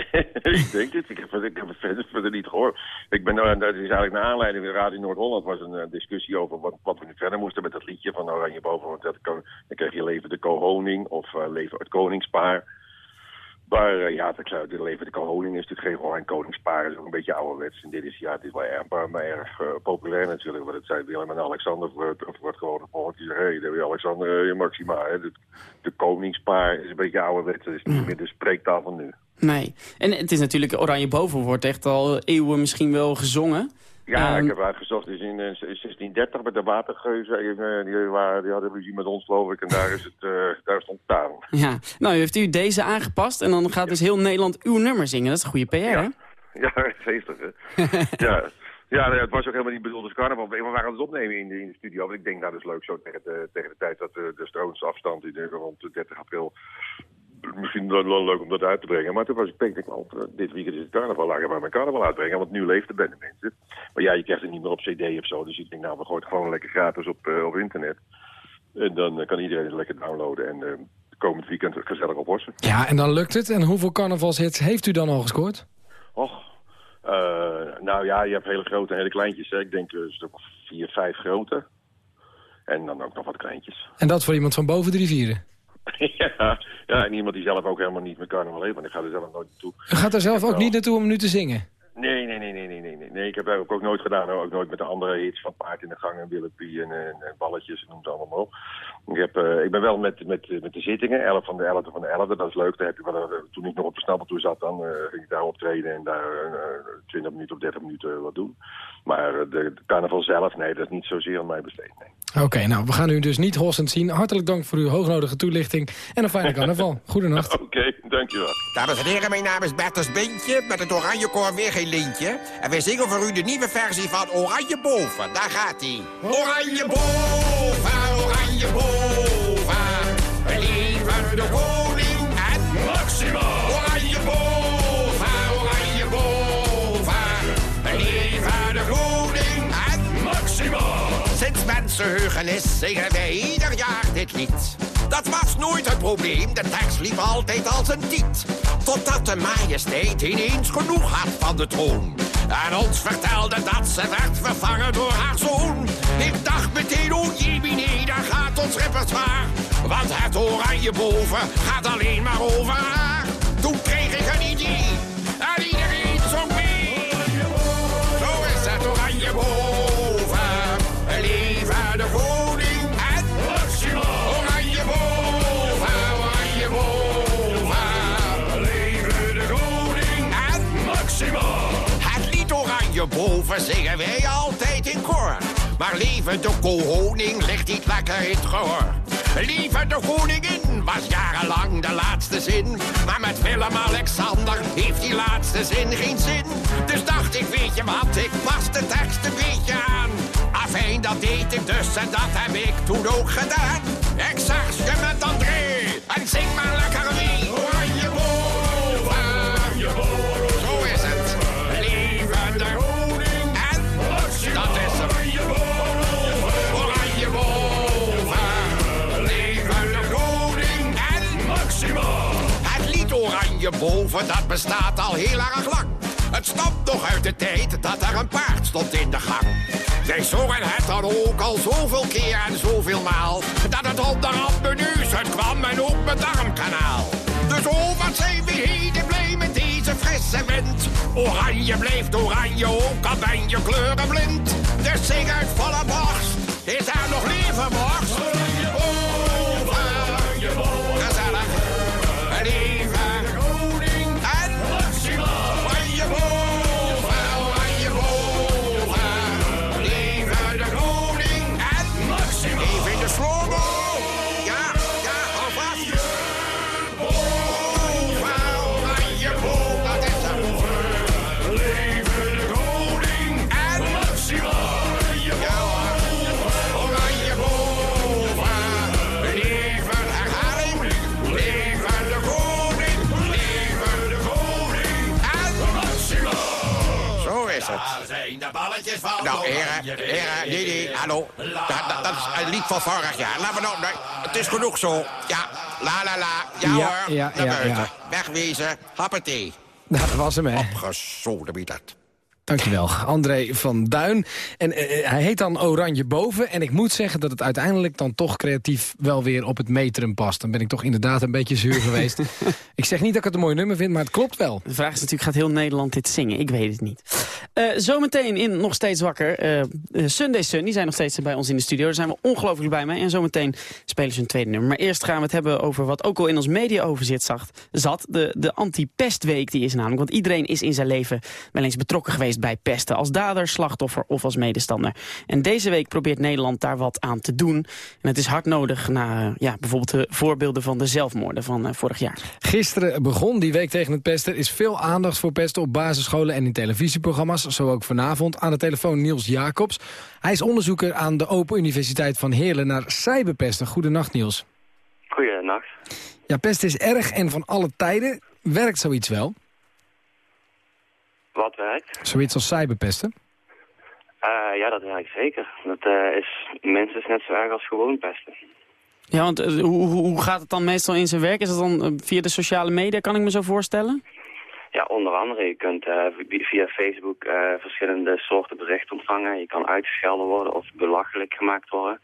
ik denk het. Ik heb, het- ik heb het verder, verder niet gehoord. Ik ben, nou- dat is eigenlijk naar aanleiding van Radio Noord-Holland was een eh, discussie over wat, wat we nu verder moesten met dat liedje van Oranje Boven. Want dat, kan- dan kreeg je Leven de Koning of eh, Leven het Koningspaar. Maar eh, ja, ik zei, de Leven de Koning is natuurlijk geen oranje koningspaar. Het is ook een beetje ouderwets. En dit is, ja, het is wel erg, maar, maar erg eh, populair natuurlijk. Want het zei Willem en Alexander voor het, voor het gewone volk. Die zeggen, hé, hey, daar heb je Alexander eh, je Maxima. Hè. De, de koningspaar is een beetje ouderwets. Dat is niet meer de spreektaal van nu. Nee. En het is natuurlijk, Oranje Boven wordt echt al eeuwen misschien wel gezongen. Ja, Ehm, ik heb uitgezocht, dus in eh, 1630 met de watergeuzen, eh, die, waren, die hadden ruzie met ons geloof ik, en daar, is het, eh, daar stond het aan. Ja, nou heeft u deze aangepast en dan gaat dus heel Nederland uw nummer zingen. Dat is een goede PR, hè? Ja, geestig hè. ja, ja het was ook helemaal niet bedoeld als carnaval. We waren aan het opnemen in de, in de studio, want ik denk nou dat is leuk zo tegen de, tegen de tijd dat de, de denk ik rond de 30 april, misschien wel, wel leuk om dat uit te brengen. Maar toen was ik denk ik, oh, dit weekend is het carnaval, ik maar mijn carnaval uitbrengen, want nu leeft de bende mensen. Maar ja, je krijgt het niet meer op cd of zo, dus ik denk nou, we gooien het gewoon lekker gratis op, eh, op internet. En dan eh, kan iedereen het lekker downloaden en eh, komend weekend gezellig op Horsen. Ja, en dan lukt het. En hoeveel carnavalshits heeft u dan al gescoord? Och, eh, nou ja, je hebt hele grote en hele kleintjes. Hè. Ik denk eh, een stuk of vier, vijf grote. En dan ook nog wat kleintjes. En dat voor iemand van boven de rivieren. ja, ja, en iemand die zelf ook helemaal niet met carnaval heeft, want ik ga er zelf nooit naartoe. U gaat er zelf ook wel- niet naartoe om nu te zingen? Nee, nee, nee, nee, nee, nee, nee. nee. Ik heb dat ook nooit gedaan. Hoor. Ook nooit met de andere hits van Paard in de Gang en Willepie en, en, en balletjes en noem het allemaal op. Ik, heb, eh, ik ben wel met, met, met de zittingen, 11 van de 11 van de 11 dat is leuk. Daar heb je wel, eh, toen ik nog op de snappeltoe zat, dan eh, ging ik daar optreden en daar eh, 20 minuten of 30 minuten wat doen. Maar de, de carnaval zelf, nee, dat is niet zozeer aan mij besteed. Nee. Oké, nou, we gaan u dus niet hossend zien. Hartelijk dank voor uw hoognodige toelichting en een fijne carnaval. Goedenacht. Oké, dankjewel. Dames en heren, mijn naam is Bertus Beentje met het Oranje Koor weer geen lintje. En wij zingen voor u de nieuwe versie van Oranje Boven. Daar gaat hij. Oranje Boven, Oranje Boven. Leven de mensenheugenis zingen wij ieder jaar dit lied. Dat was nooit het probleem, de tekst liep altijd als een tiet. Totdat de majesteit ineens genoeg had van de troon. En ons vertelde dat ze werd vervangen door haar zoon. Ik dacht meteen, oh jemine, daar gaat ons repertoire. Want het oranje boven gaat alleen maar over haar. Toen kreeg ik een idee, boven zingen wij altijd in koor. Maar leven de koning ligt niet lekker in het gehoor. Lieve de koningin was jarenlang de laatste zin. Maar met Willem-Alexander heeft die laatste zin geen zin. Dus dacht ik, weet je wat, ik pas de tekst een beetje aan. Afijn, dat deed ik dus en dat heb ik toen ook gedaan. Ik zag je met André en zing maar lekker mee. Dat bestaat al heel erg lang. Het stamt nog uit de tijd dat er een paard stond in de gang. Wij zongen het dan ook al zoveel keer en zoveel maal. Dat het onderhand mijn neus uitkwam en ook mijn darmkanaal. Dus oh, wat zijn we heden blij met deze frisse wind. Oranje blijft oranje, ook al ben je kleurenblind. Dus zing uit volle borst, is er nog leven borst? Nou, heren, heren, nee, nee, hallo. Dat, dat, dat is een lied van vorig jaar. Laten we nou, het is genoeg zo. Ja, la la la. Ja, Ja, hoor, ja, naar ja, buiten. Wegwezen, happatee. Nou, dat was hem, hè. Dat. Dankjewel, André van Duin. En eh, hij heet dan Oranje Boven. En ik moet zeggen dat het uiteindelijk dan toch creatief wel weer op het metrum past. Dan ben ik toch inderdaad een beetje zuur geweest. ik zeg niet dat ik het een mooi nummer vind, maar het klopt wel. De vraag is natuurlijk, gaat heel Nederland dit zingen? Ik weet het niet. Eh, zometeen in Nog Steeds Wakker. eh, eh, Sunday Sun, die zijn nog steeds bij ons in de studio. Daar zijn we ongelooflijk blij mee. En zometeen spelen ze een tweede nummer. Maar eerst gaan we het hebben over wat ook al in ons mediaoverzicht zat. zat de, de anti-pestweek die is namelijk. Want iedereen is in zijn leven wel eens betrokken geweest bij pesten. Als dader, slachtoffer of als medestander. En deze week probeert Nederland daar wat aan te doen. En het is hard nodig na eh, ja, bijvoorbeeld de voorbeelden van de zelfmoorden van eh, vorig jaar. Gisteren begon die week tegen het pesten. Er is veel aandacht voor pesten op basisscholen en in televisieprogramma's. Zo ook vanavond. Aan de telefoon Niels Jacobs. Hij is onderzoeker aan de Open Universiteit van Heerlen naar cyberpesten. Goedenacht Niels. Goedenacht. Ja, pest is erg en van alle tijden. Werkt zoiets wel? Wat werkt? Zoiets als cyberpesten? Eh, ja, dat werkt zeker. Dat eh, is minstens net zo erg als gewoon pesten. Ja, want eh, hoe, hoe gaat het dan meestal in zijn werk? Is het dan via de sociale media, kan ik me zo voorstellen? Ja, onder andere, je kunt eh, via Facebook eh, verschillende soorten berichten ontvangen. Je kan uitgeschelden worden of belachelijk gemaakt worden.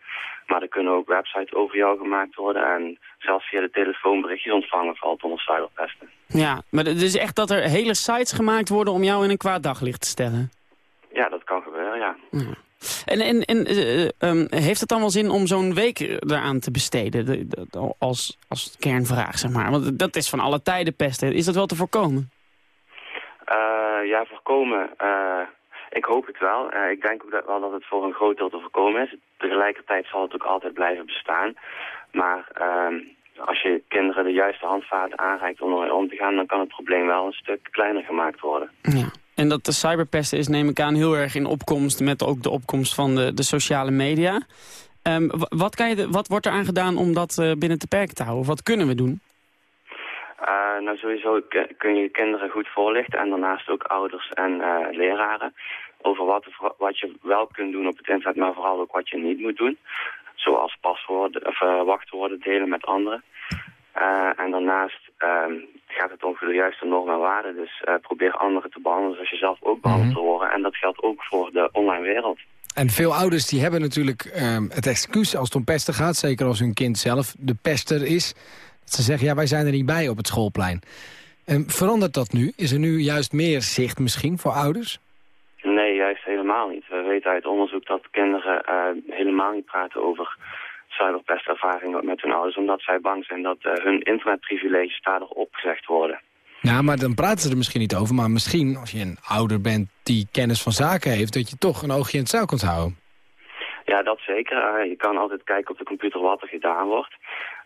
Maar er kunnen ook websites over jou gemaakt worden. En zelfs via de telefoon berichtjes ontvangen valt onder cyberpesten. Ja, maar het is echt dat er hele sites gemaakt worden om jou in een kwaad daglicht te stellen. Ja, dat kan gebeuren, ja. En, en, en eh, eh, ehm, heeft het dan wel zin om zo'n week eraan te besteden? De- de- als, als kernvraag, zeg maar. Want dat is van alle tijden pesten. Is dat wel te voorkomen? Eh, ja, voorkomen. Ik hoop het wel. Eh, ik denk ook wel dat het voor een groot deel te voorkomen is. Tegelijkertijd zal het ook altijd blijven bestaan. Maar ehm, als je kinderen de juiste handvaten aanreikt om ermee om te gaan... dan kan het probleem wel een stuk kleiner gemaakt worden. En dat de cyberpesten is, neem ik aan, heel erg in opkomst... met ook de opkomst van de, de sociale media. Ehm, wa- wat, kan je, wat wordt er aan gedaan om dat eh, binnen te perken te houden? Wat kunnen we doen? Eh, nou, sowieso kun je kinderen goed voorlichten en daarnaast ook ouders en eh, leraren over wat, wat je wel kunt doen op het internet, maar vooral ook wat je niet moet doen. Zoals paswoorden of eh, wachtwoorden delen met anderen. En daarnaast ehm, gaat het om de juiste normen en waarden. Dus probeer anderen te behandelen zoals je zelf ook behandeld te worden. En dat geldt ook voor de online wereld. En veel ouders die hebben natuurlijk ehm, het excuus als het om pesten gaat... zeker als hun kind zelf de pester is... dat ze zeggen, ja, wij zijn er niet bij op het schoolplein. Ehm, verandert dat nu? Is er nu juist meer zicht misschien voor ouders? Nee, juist helemaal niet. We weten uit onderzoek dat kinderen eh, helemaal niet praten over cyberpestervaringen met hun ouders, omdat zij bang zijn dat eh, hun internetprivileges daardoor opgezegd worden. Ja, maar dan praten ze er misschien niet over. Maar misschien, als je een ouder bent die kennis van zaken heeft... dat je toch een oogje in het zeil kunt houden. Ja, dat zeker. Eh, je kan altijd kijken op de computer wat er gedaan wordt.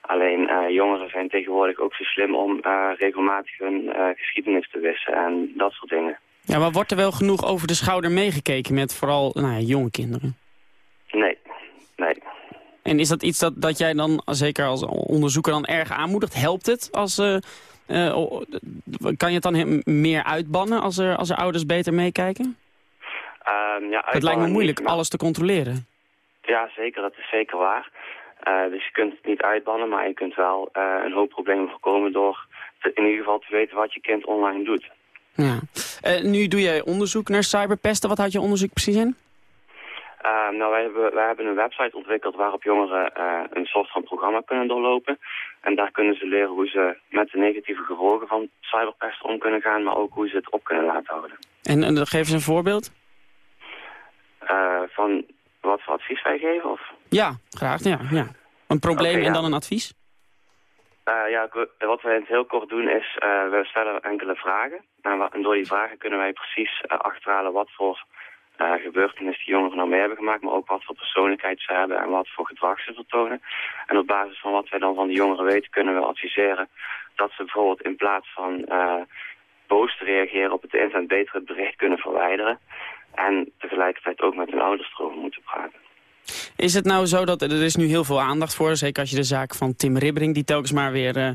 Alleen eh, jongeren zijn tegenwoordig ook zo slim om eh, regelmatig hun eh, geschiedenis te wissen en dat soort dingen. Ja, maar wordt er wel genoeg over de schouder meegekeken met vooral nou ja, jonge kinderen? Nee, nee. En is dat iets dat, dat jij dan, zeker als onderzoeker, dan erg aanmoedigt? Helpt het? Als, kan je het dan meer uitbannen als er, als er ouders beter meekijken? Ehm, ja, Het lijkt me moeilijk niet, maar- alles te controleren. Ja, zeker. Dat is zeker waar. Eh, dus je kunt het niet uitbannen, maar je kunt wel eh, een hoop problemen voorkomen door te- in ieder geval te weten wat je kind online doet. Ja. Eh, nu doe jij onderzoek naar cyberpesten. Wat houdt je onderzoek precies in? Nou, wij hebben, wij hebben een website ontwikkeld waarop jongeren een soort van programma kunnen doorlopen. En daar kunnen ze leren hoe ze met de negatieve gevolgen van cyberpest om kunnen gaan, maar ook hoe ze het op kunnen laten houden. En, en geef eens een voorbeeld. Van wat voor advies wij geven? Of? Ja, graag. Ja, ja. Een probleem en dan een advies? Eh, ja, wat wij in het heel kort doen is, eh, we stellen enkele vragen. En, wa- en door die vragen kunnen wij precies eh, achterhalen wat voor gebeurtenissen die jongeren nou mee hebben gemaakt. Maar ook wat voor persoonlijkheid ze hebben en wat voor gedrag ze vertonen. En op basis van wat wij dan van die jongeren weten, kunnen we adviseren dat ze bijvoorbeeld in plaats van boos te reageren op het internet beter het bericht kunnen verwijderen. En tegelijkertijd ook met hun ouders erover moeten praten. Is het nou zo dat er is nu heel veel aandacht voor, zeker als je de zaak van Tim Ribbering, die telkens maar weer eh,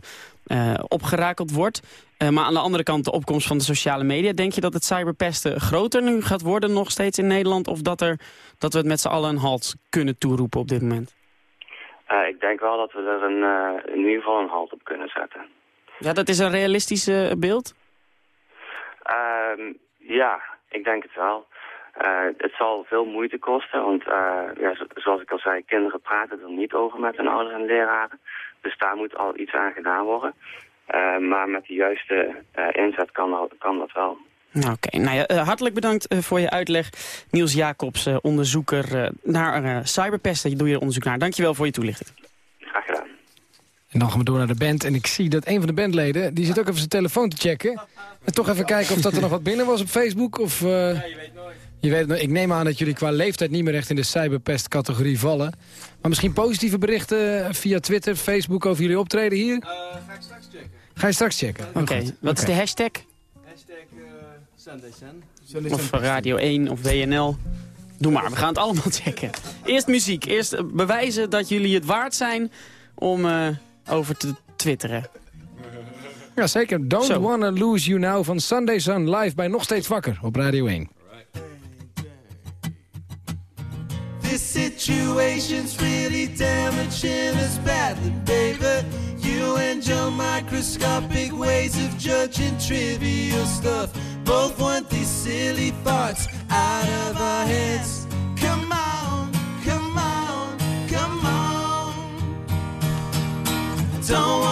eh, opgerakeld wordt. Eh, maar aan de andere kant de opkomst van de sociale media. Denk je dat het cyberpesten groter nu gaat worden nog steeds in Nederland? Of dat, er, dat we het met z'n allen een halt kunnen toeroepen op dit moment? Ik denk wel dat we er een, in ieder geval een halt op kunnen zetten. Ja, dat is een realistisch beeld? Ehm, ja, ik denk het wel. Eh, het zal veel moeite kosten, want eh, ja, zo- zoals ik al zei, kinderen praten er niet over met hun ouders en leraren. Dus daar moet al iets aan gedaan worden. Eh, maar met de juiste eh, inzet kan dat, kan dat wel. Nou, Oké, nou ja, hartelijk bedankt voor je uitleg. Niels Jacobs, eh, onderzoeker eh, naar eh, cyberpesten. Je doe je er onderzoek naar. Dankjewel voor je toelichting. Graag gedaan. En dan gaan we door naar de band. En ik zie dat een van de bandleden... die zit ook even zijn telefoon te checken. En toch even kijken of dat er nog wat binnen was op Facebook. Of, eh, je weet nooit. Je weet. Ik neem aan dat jullie qua leeftijd niet meer echt in de cyberpest-categorie vallen. Maar misschien positieve berichten via Twitter, Facebook over jullie optreden hier? ga ik straks checken. Ga je straks checken? Oké, wat is de hashtag? Hashtag eh Sunday Sun. Of Radio 1 of WNL. Doe maar, we gaan het allemaal checken. Eerst muziek. Eerst eh, bewijzen dat jullie het waard zijn om eh, over te twitteren. Ja, zeker. Don't Zo. Wanna Lose You Now van Sunday Sun live bij Nog Steeds Wakker op Radio 1. This situation's really damaging us badly, baby. You and your microscopic ways of judging trivial stuff both want these silly thoughts out of our heads. Come on, come on, come on. Don't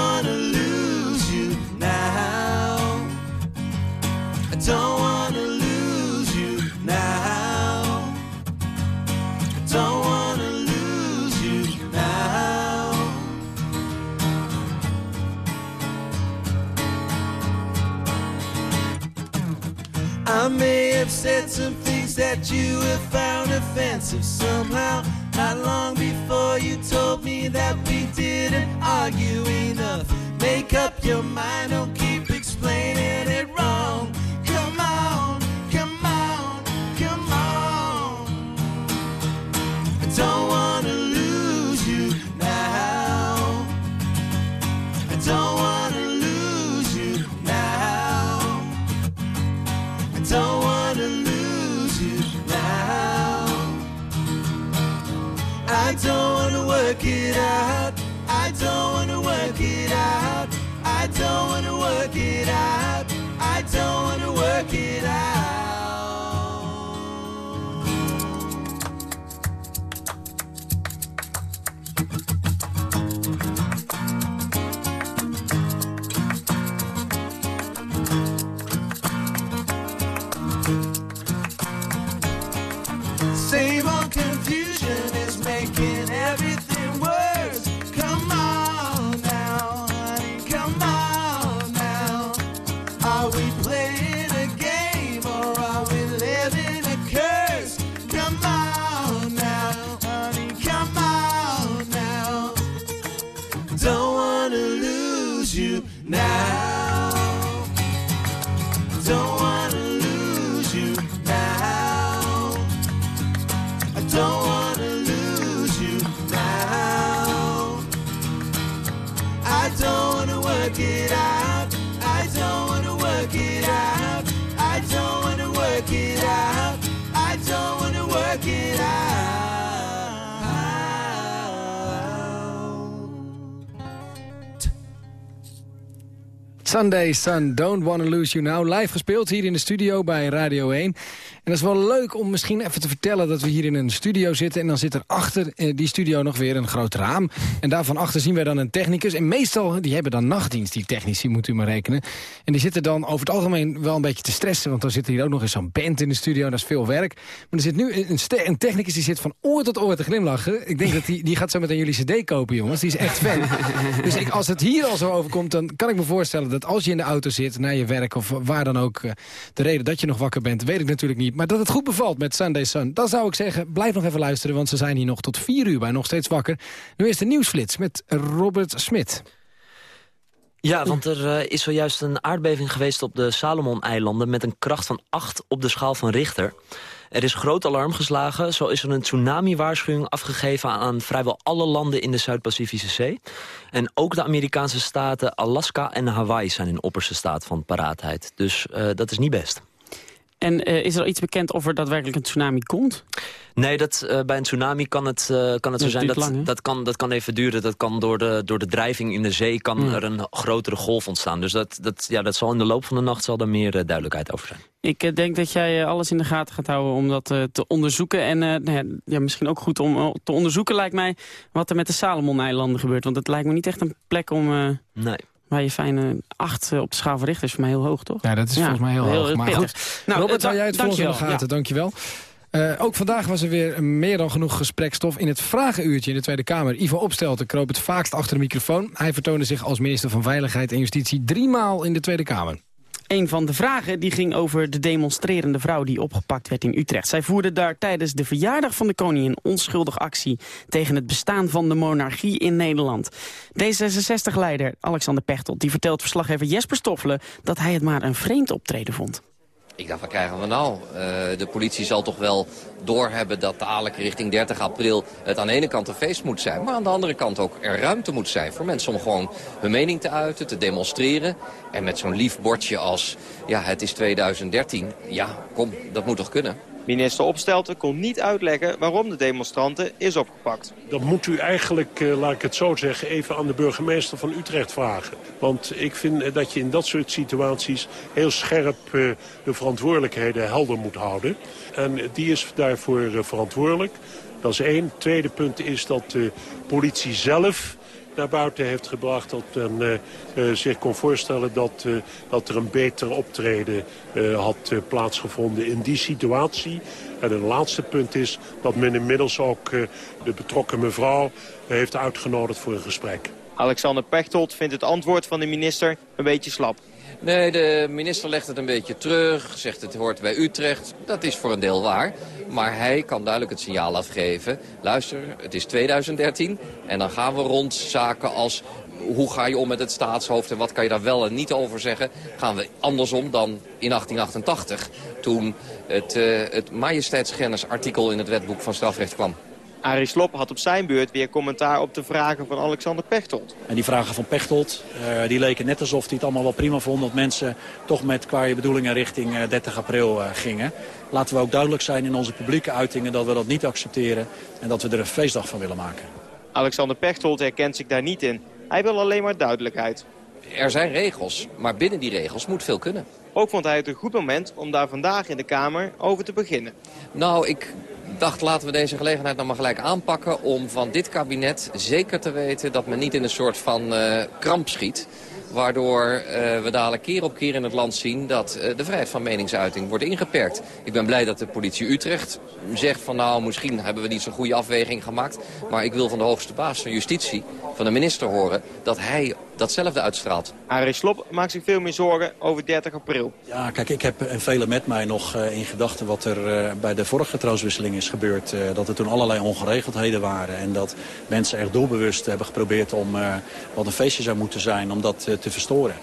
said some things that you have found offensive somehow. Not long before you told me that we didn't argue enough. Make up your mind, keep Sunday Sun, Don't Wanna Lose You Now. Live gespeeld hier in de studio bij Radio 1. En dat is wel leuk om misschien even te vertellen dat we hier in een studio zitten. En dan zit er achter eh, die studio nog weer een groot raam. En daarvan achter zien wij dan een technicus. En meestal, die hebben dan nachtdienst, die technici, moet u maar rekenen. En die zitten dan over het algemeen wel een beetje te stressen. Want dan zit hier ook nog eens zo'n band in de studio. Dat is veel werk. Maar er zit nu een, een technicus die zit van oor tot oor te glimlachen. Ik denk dat die, die gaat zo meteen jullie cd kopen, jongens. Die is echt fan. dus ik, als het hier al zo overkomt, dan kan ik me voorstellen dat als je in de auto zit, naar je werk of waar dan ook, eh, de reden dat je nog wakker bent, weet ik natuurlijk niet. Maar dat het goed bevalt met Sunday Sun, dan zou ik zeggen, blijf nog even luisteren, want ze zijn hier nog tot vier uur bij Nog Steeds Wakker. Nu is de nieuwsflits met Robert Smit. Ja, want er eh, is zojuist een aardbeving geweest op de Salomon-eilanden... met een kracht van 8 op de schaal van Richter. Er is groot alarm geslagen. Zo is er een tsunami-waarschuwing afgegeven aan vrijwel alle landen in de Zuid-Pacifische Zee. En ook de Amerikaanse staten Alaska en Hawaii zijn in opperste staat van paraatheid. Dus eh, dat is niet best. En eh, is er al iets bekend of er daadwerkelijk een tsunami komt? Nee, dat, eh, bij een tsunami kan het, eh, kan het zo zijn dat, lang, dat, kan, dat kan even duren. Dat kan door de, door de drijving in de zee kan Hmm. er een grotere golf ontstaan. Dus dat, dat, ja, dat zal in de loop van de nacht zal er meer duidelijkheid over zijn. Ik denk dat jij alles in de gaten gaat houden om dat te onderzoeken. En nou ja, misschien ook goed om te onderzoeken lijkt mij wat er met de Salomon-eilanden gebeurt. Want het lijkt me niet echt een plek om... Nee. Waar je fijne acht eh, op de schaal is voor mij heel hoog, toch? Ja, dat is volgens mij heel, hoog. Maar goed, Nou, Robert, eh, hou jij het ons in de gaten, Ja. dankjewel. Eh, ook vandaag was er weer meer dan genoeg gesprekstof in het vragenuurtje in de Tweede Kamer. Ivo Opstelten kroop het vaakst achter de microfoon. Hij vertoonde zich als minister van Veiligheid en Justitie driemaal in de Tweede Kamer. Een van de vragen die ging over de demonstrerende vrouw die opgepakt werd in Utrecht. Zij voerde daar tijdens de verjaardag van de koningin onschuldig actie tegen het bestaan van de monarchie in Nederland. D66-leider Alexander Pechtold die vertelt verslaggever Jesper Stoffelen dat hij het maar een vreemd optreden vond. Ik dacht, wat krijgen we nou? Eh, de politie zal toch wel doorhebben dat dadelijk richting 30 april het aan de ene kant een feest moet zijn, maar aan de andere kant ook er ruimte moet zijn voor mensen om gewoon hun mening te uiten, te demonstreren. En met zo'n lief bordje als, ja, het is 2013, ja, kom, dat moet toch kunnen? Minister Opstelten kon niet uitleggen waarom de demonstranten is opgepakt. Dat moet u eigenlijk, eh, laat ik het zo zeggen, even aan de burgemeester van Utrecht vragen. Want ik vind dat je in dat soort situaties heel scherp eh, de verantwoordelijkheden helder moet houden. En die is daarvoor eh, verantwoordelijk. Dat is één. Tweede punt is dat de politie zelf naar buiten heeft gebracht. Dat men eh, eh, zich kon voorstellen dat, eh, dat er een beter optreden had plaatsgevonden in die situatie. En een laatste punt is dat men inmiddels ook de betrokken mevrouw heeft uitgenodigd voor een gesprek. Alexander Pechtold vindt het antwoord van de minister een beetje slap. Nee, de minister legt het een beetje terug, zegt het hoort bij Utrecht. Dat is voor een deel waar. Maar hij kan duidelijk het signaal afgeven. Luister, het is 2013 en dan gaan we rond zaken als... hoe ga je om met het staatshoofd en wat kan je daar wel en niet over zeggen... gaan we andersom dan in 1888, toen het, uh, het majesteitsgennisartikel in het wetboek van strafrecht kwam. Arie Slob had op zijn beurt weer commentaar op de vragen van Alexander Pechtold. En die vragen van Pechtold, uh, die leken net alsof hij het allemaal wel prima vond... dat mensen toch met kwaaie bedoelingen richting uh, 30 april uh, gingen. Laten we ook duidelijk zijn in onze publieke uitingen dat we dat niet accepteren... en dat we er een feestdag van willen maken. Alexander Pechtold herkent zich daar niet in. Hij wil alleen maar duidelijkheid. Er zijn regels, maar binnen die regels moet veel kunnen. Ook vond hij het een goed moment om daar vandaag in de Kamer over te beginnen. Nou, ik dacht laten we deze gelegenheid nou maar gelijk aanpakken... om van dit kabinet zeker te weten dat men niet in een soort van uh, kramp schiet... waardoor uh, we dadelijk keer op keer in het land zien dat uh, de vrijheid van meningsuiting wordt ingeperkt. Ik ben blij dat de politie Utrecht zegt van nou misschien hebben we niet zo'n goede afweging gemaakt... maar ik wil van de hoogste baas van justitie, van de minister horen... dat hij datzelfde uitstraalt. Arie Slob maakt zich veel meer zorgen over 30 april. Ja, kijk, ik heb en velen met mij nog uh, in gedachten wat er uh, bij de vorige troonswisseling is gebeurd. Uh, dat er toen allerlei ongeregeldheden waren. En dat mensen echt doelbewust hebben geprobeerd om wat een feestje zou moeten zijn, om dat te verstoren.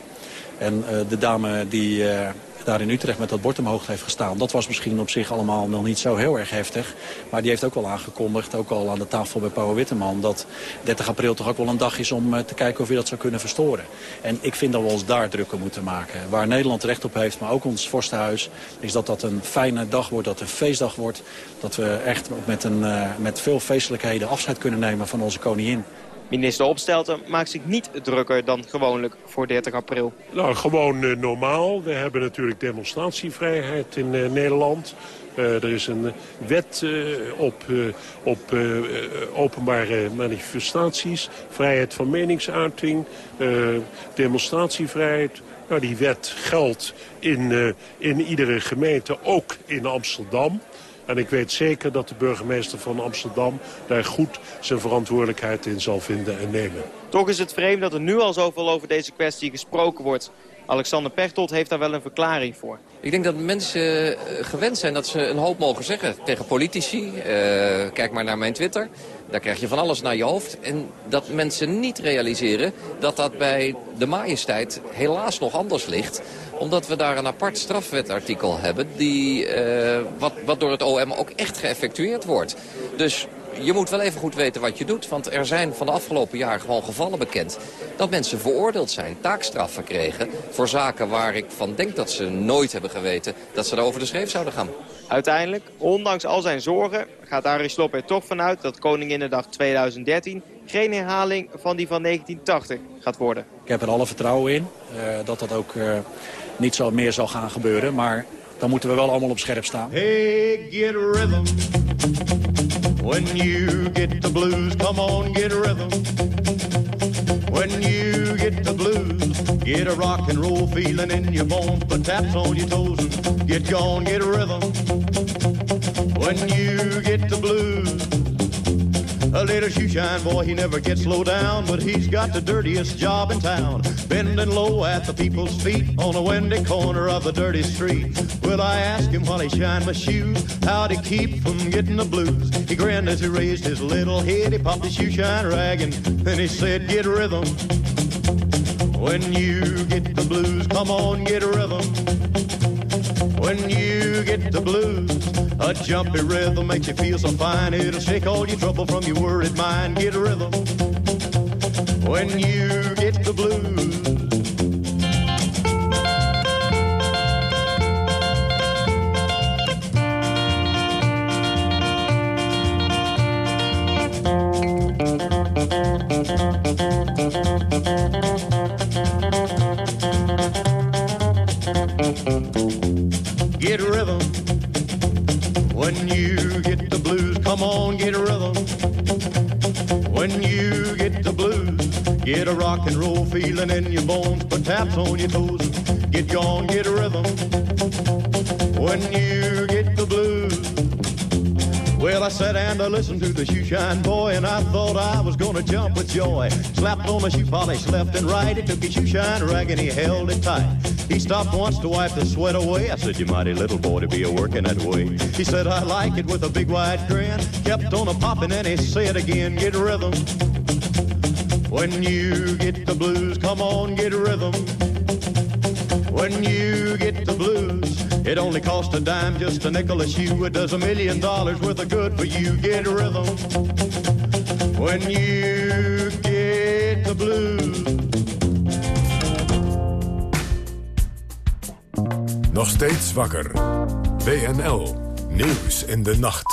En de dame die daar in Utrecht met dat bord omhoog heeft gestaan. Dat was misschien op zich allemaal nog niet zo heel erg heftig. Maar die heeft ook wel aangekondigd, ook al aan de tafel bij Pauw Witteman... dat 30 april toch ook wel een dag is om te kijken of je dat zou kunnen verstoren. En ik vind dat we ons daar drukker moeten maken. Waar Nederland recht op heeft, maar ook ons vorstenhuis... is dat dat een fijne dag wordt, dat een feestdag wordt. Dat we echt met, een, met veel feestelijkheden afscheid kunnen nemen van onze koningin. Minister Opstelten maakt zich niet drukker dan gewoonlijk voor 30 april. Nou, gewoon uh, normaal. We hebben natuurlijk demonstratievrijheid in uh, Nederland. Uh, er is een wet op, op openbare manifestaties. Vrijheid van meningsuiting. demonstratievrijheid. Nou, die wet geldt in, in iedere gemeente, ook in Amsterdam. En ik weet zeker dat de burgemeester van Amsterdam daar goed zijn verantwoordelijkheid in zal vinden en nemen. Toch is het vreemd dat er nu al zoveel over deze kwestie gesproken wordt. Alexander Pechtold heeft daar wel een verklaring voor. Ik denk dat mensen gewend zijn dat ze een hoop mogen zeggen tegen politici. Uh, kijk maar naar mijn Twitter. Daar krijg je van alles naar je hoofd. En dat mensen niet realiseren dat dat bij de majesteit helaas nog anders ligt omdat we daar een apart strafwetartikel hebben... Die, uh, wat, wat door het OM ook echt geëffectueerd wordt. Dus je moet wel even goed weten wat je doet. Want er zijn van de afgelopen jaar gewoon gevallen bekend... dat mensen veroordeeld zijn, taakstraffen kregen... voor zaken waar ik van denk dat ze nooit hebben geweten... dat ze er over de schreef zouden gaan. Uiteindelijk, ondanks al zijn zorgen, gaat Arie Slob er toch vanuit... dat Koninginnedag 2013 geen herhaling van die van 1980 gaat worden. Ik heb er alle vertrouwen in uh, dat dat ook uh, niet zo meer zal gaan gebeuren. Maar dan moeten we wel allemaal op scherp staan. Hey, get a rhythm. When you get the blues, come on, get a rhythm. When you get the blues, get a rock and roll feeling in your bones. Put taps on your toes and get gone, get a rhythm. When you get the blues. A little shoeshine boy, he never gets low down, but he's got the dirtiest job in town. Bending low at the people's feet on a windy corner of the dirty street. Will I ask him while he shined my shoes how to keep from getting the blues? He grinned as he raised his little head, he popped his shoeshine rag and then he said, get rhythm. When you get the blues, come on, get rhythm. When you get the blues, a jumpy rhythm makes you feel so fine. It'll shake all your trouble from your worried mind. Get a rhythm. When you get the blues. Feeling in your bones. Put taps on your toes. Get gone, get a rhythm. When you get the blues. Well, I sat down I listened to the shoe shine boy, and I thought I was gonna jump with joy. Slapped on my shoe polish left and right. He took his shoe shine rag and he held it tight. He stopped once to wipe the sweat away. I said, You mighty little boy to be a working that way. He said, I like it with a big wide grin. Kept on a popping and he said again, Get rhythm. When you get the blues, come on, get a rhythm. When you get the blues, it only costs a dime, just a nickel a shoe. It does a million dollars worth of good for you. Get a rhythm. When you get the blues. Nog steeds wakker. WNL. Nieuws in de nacht.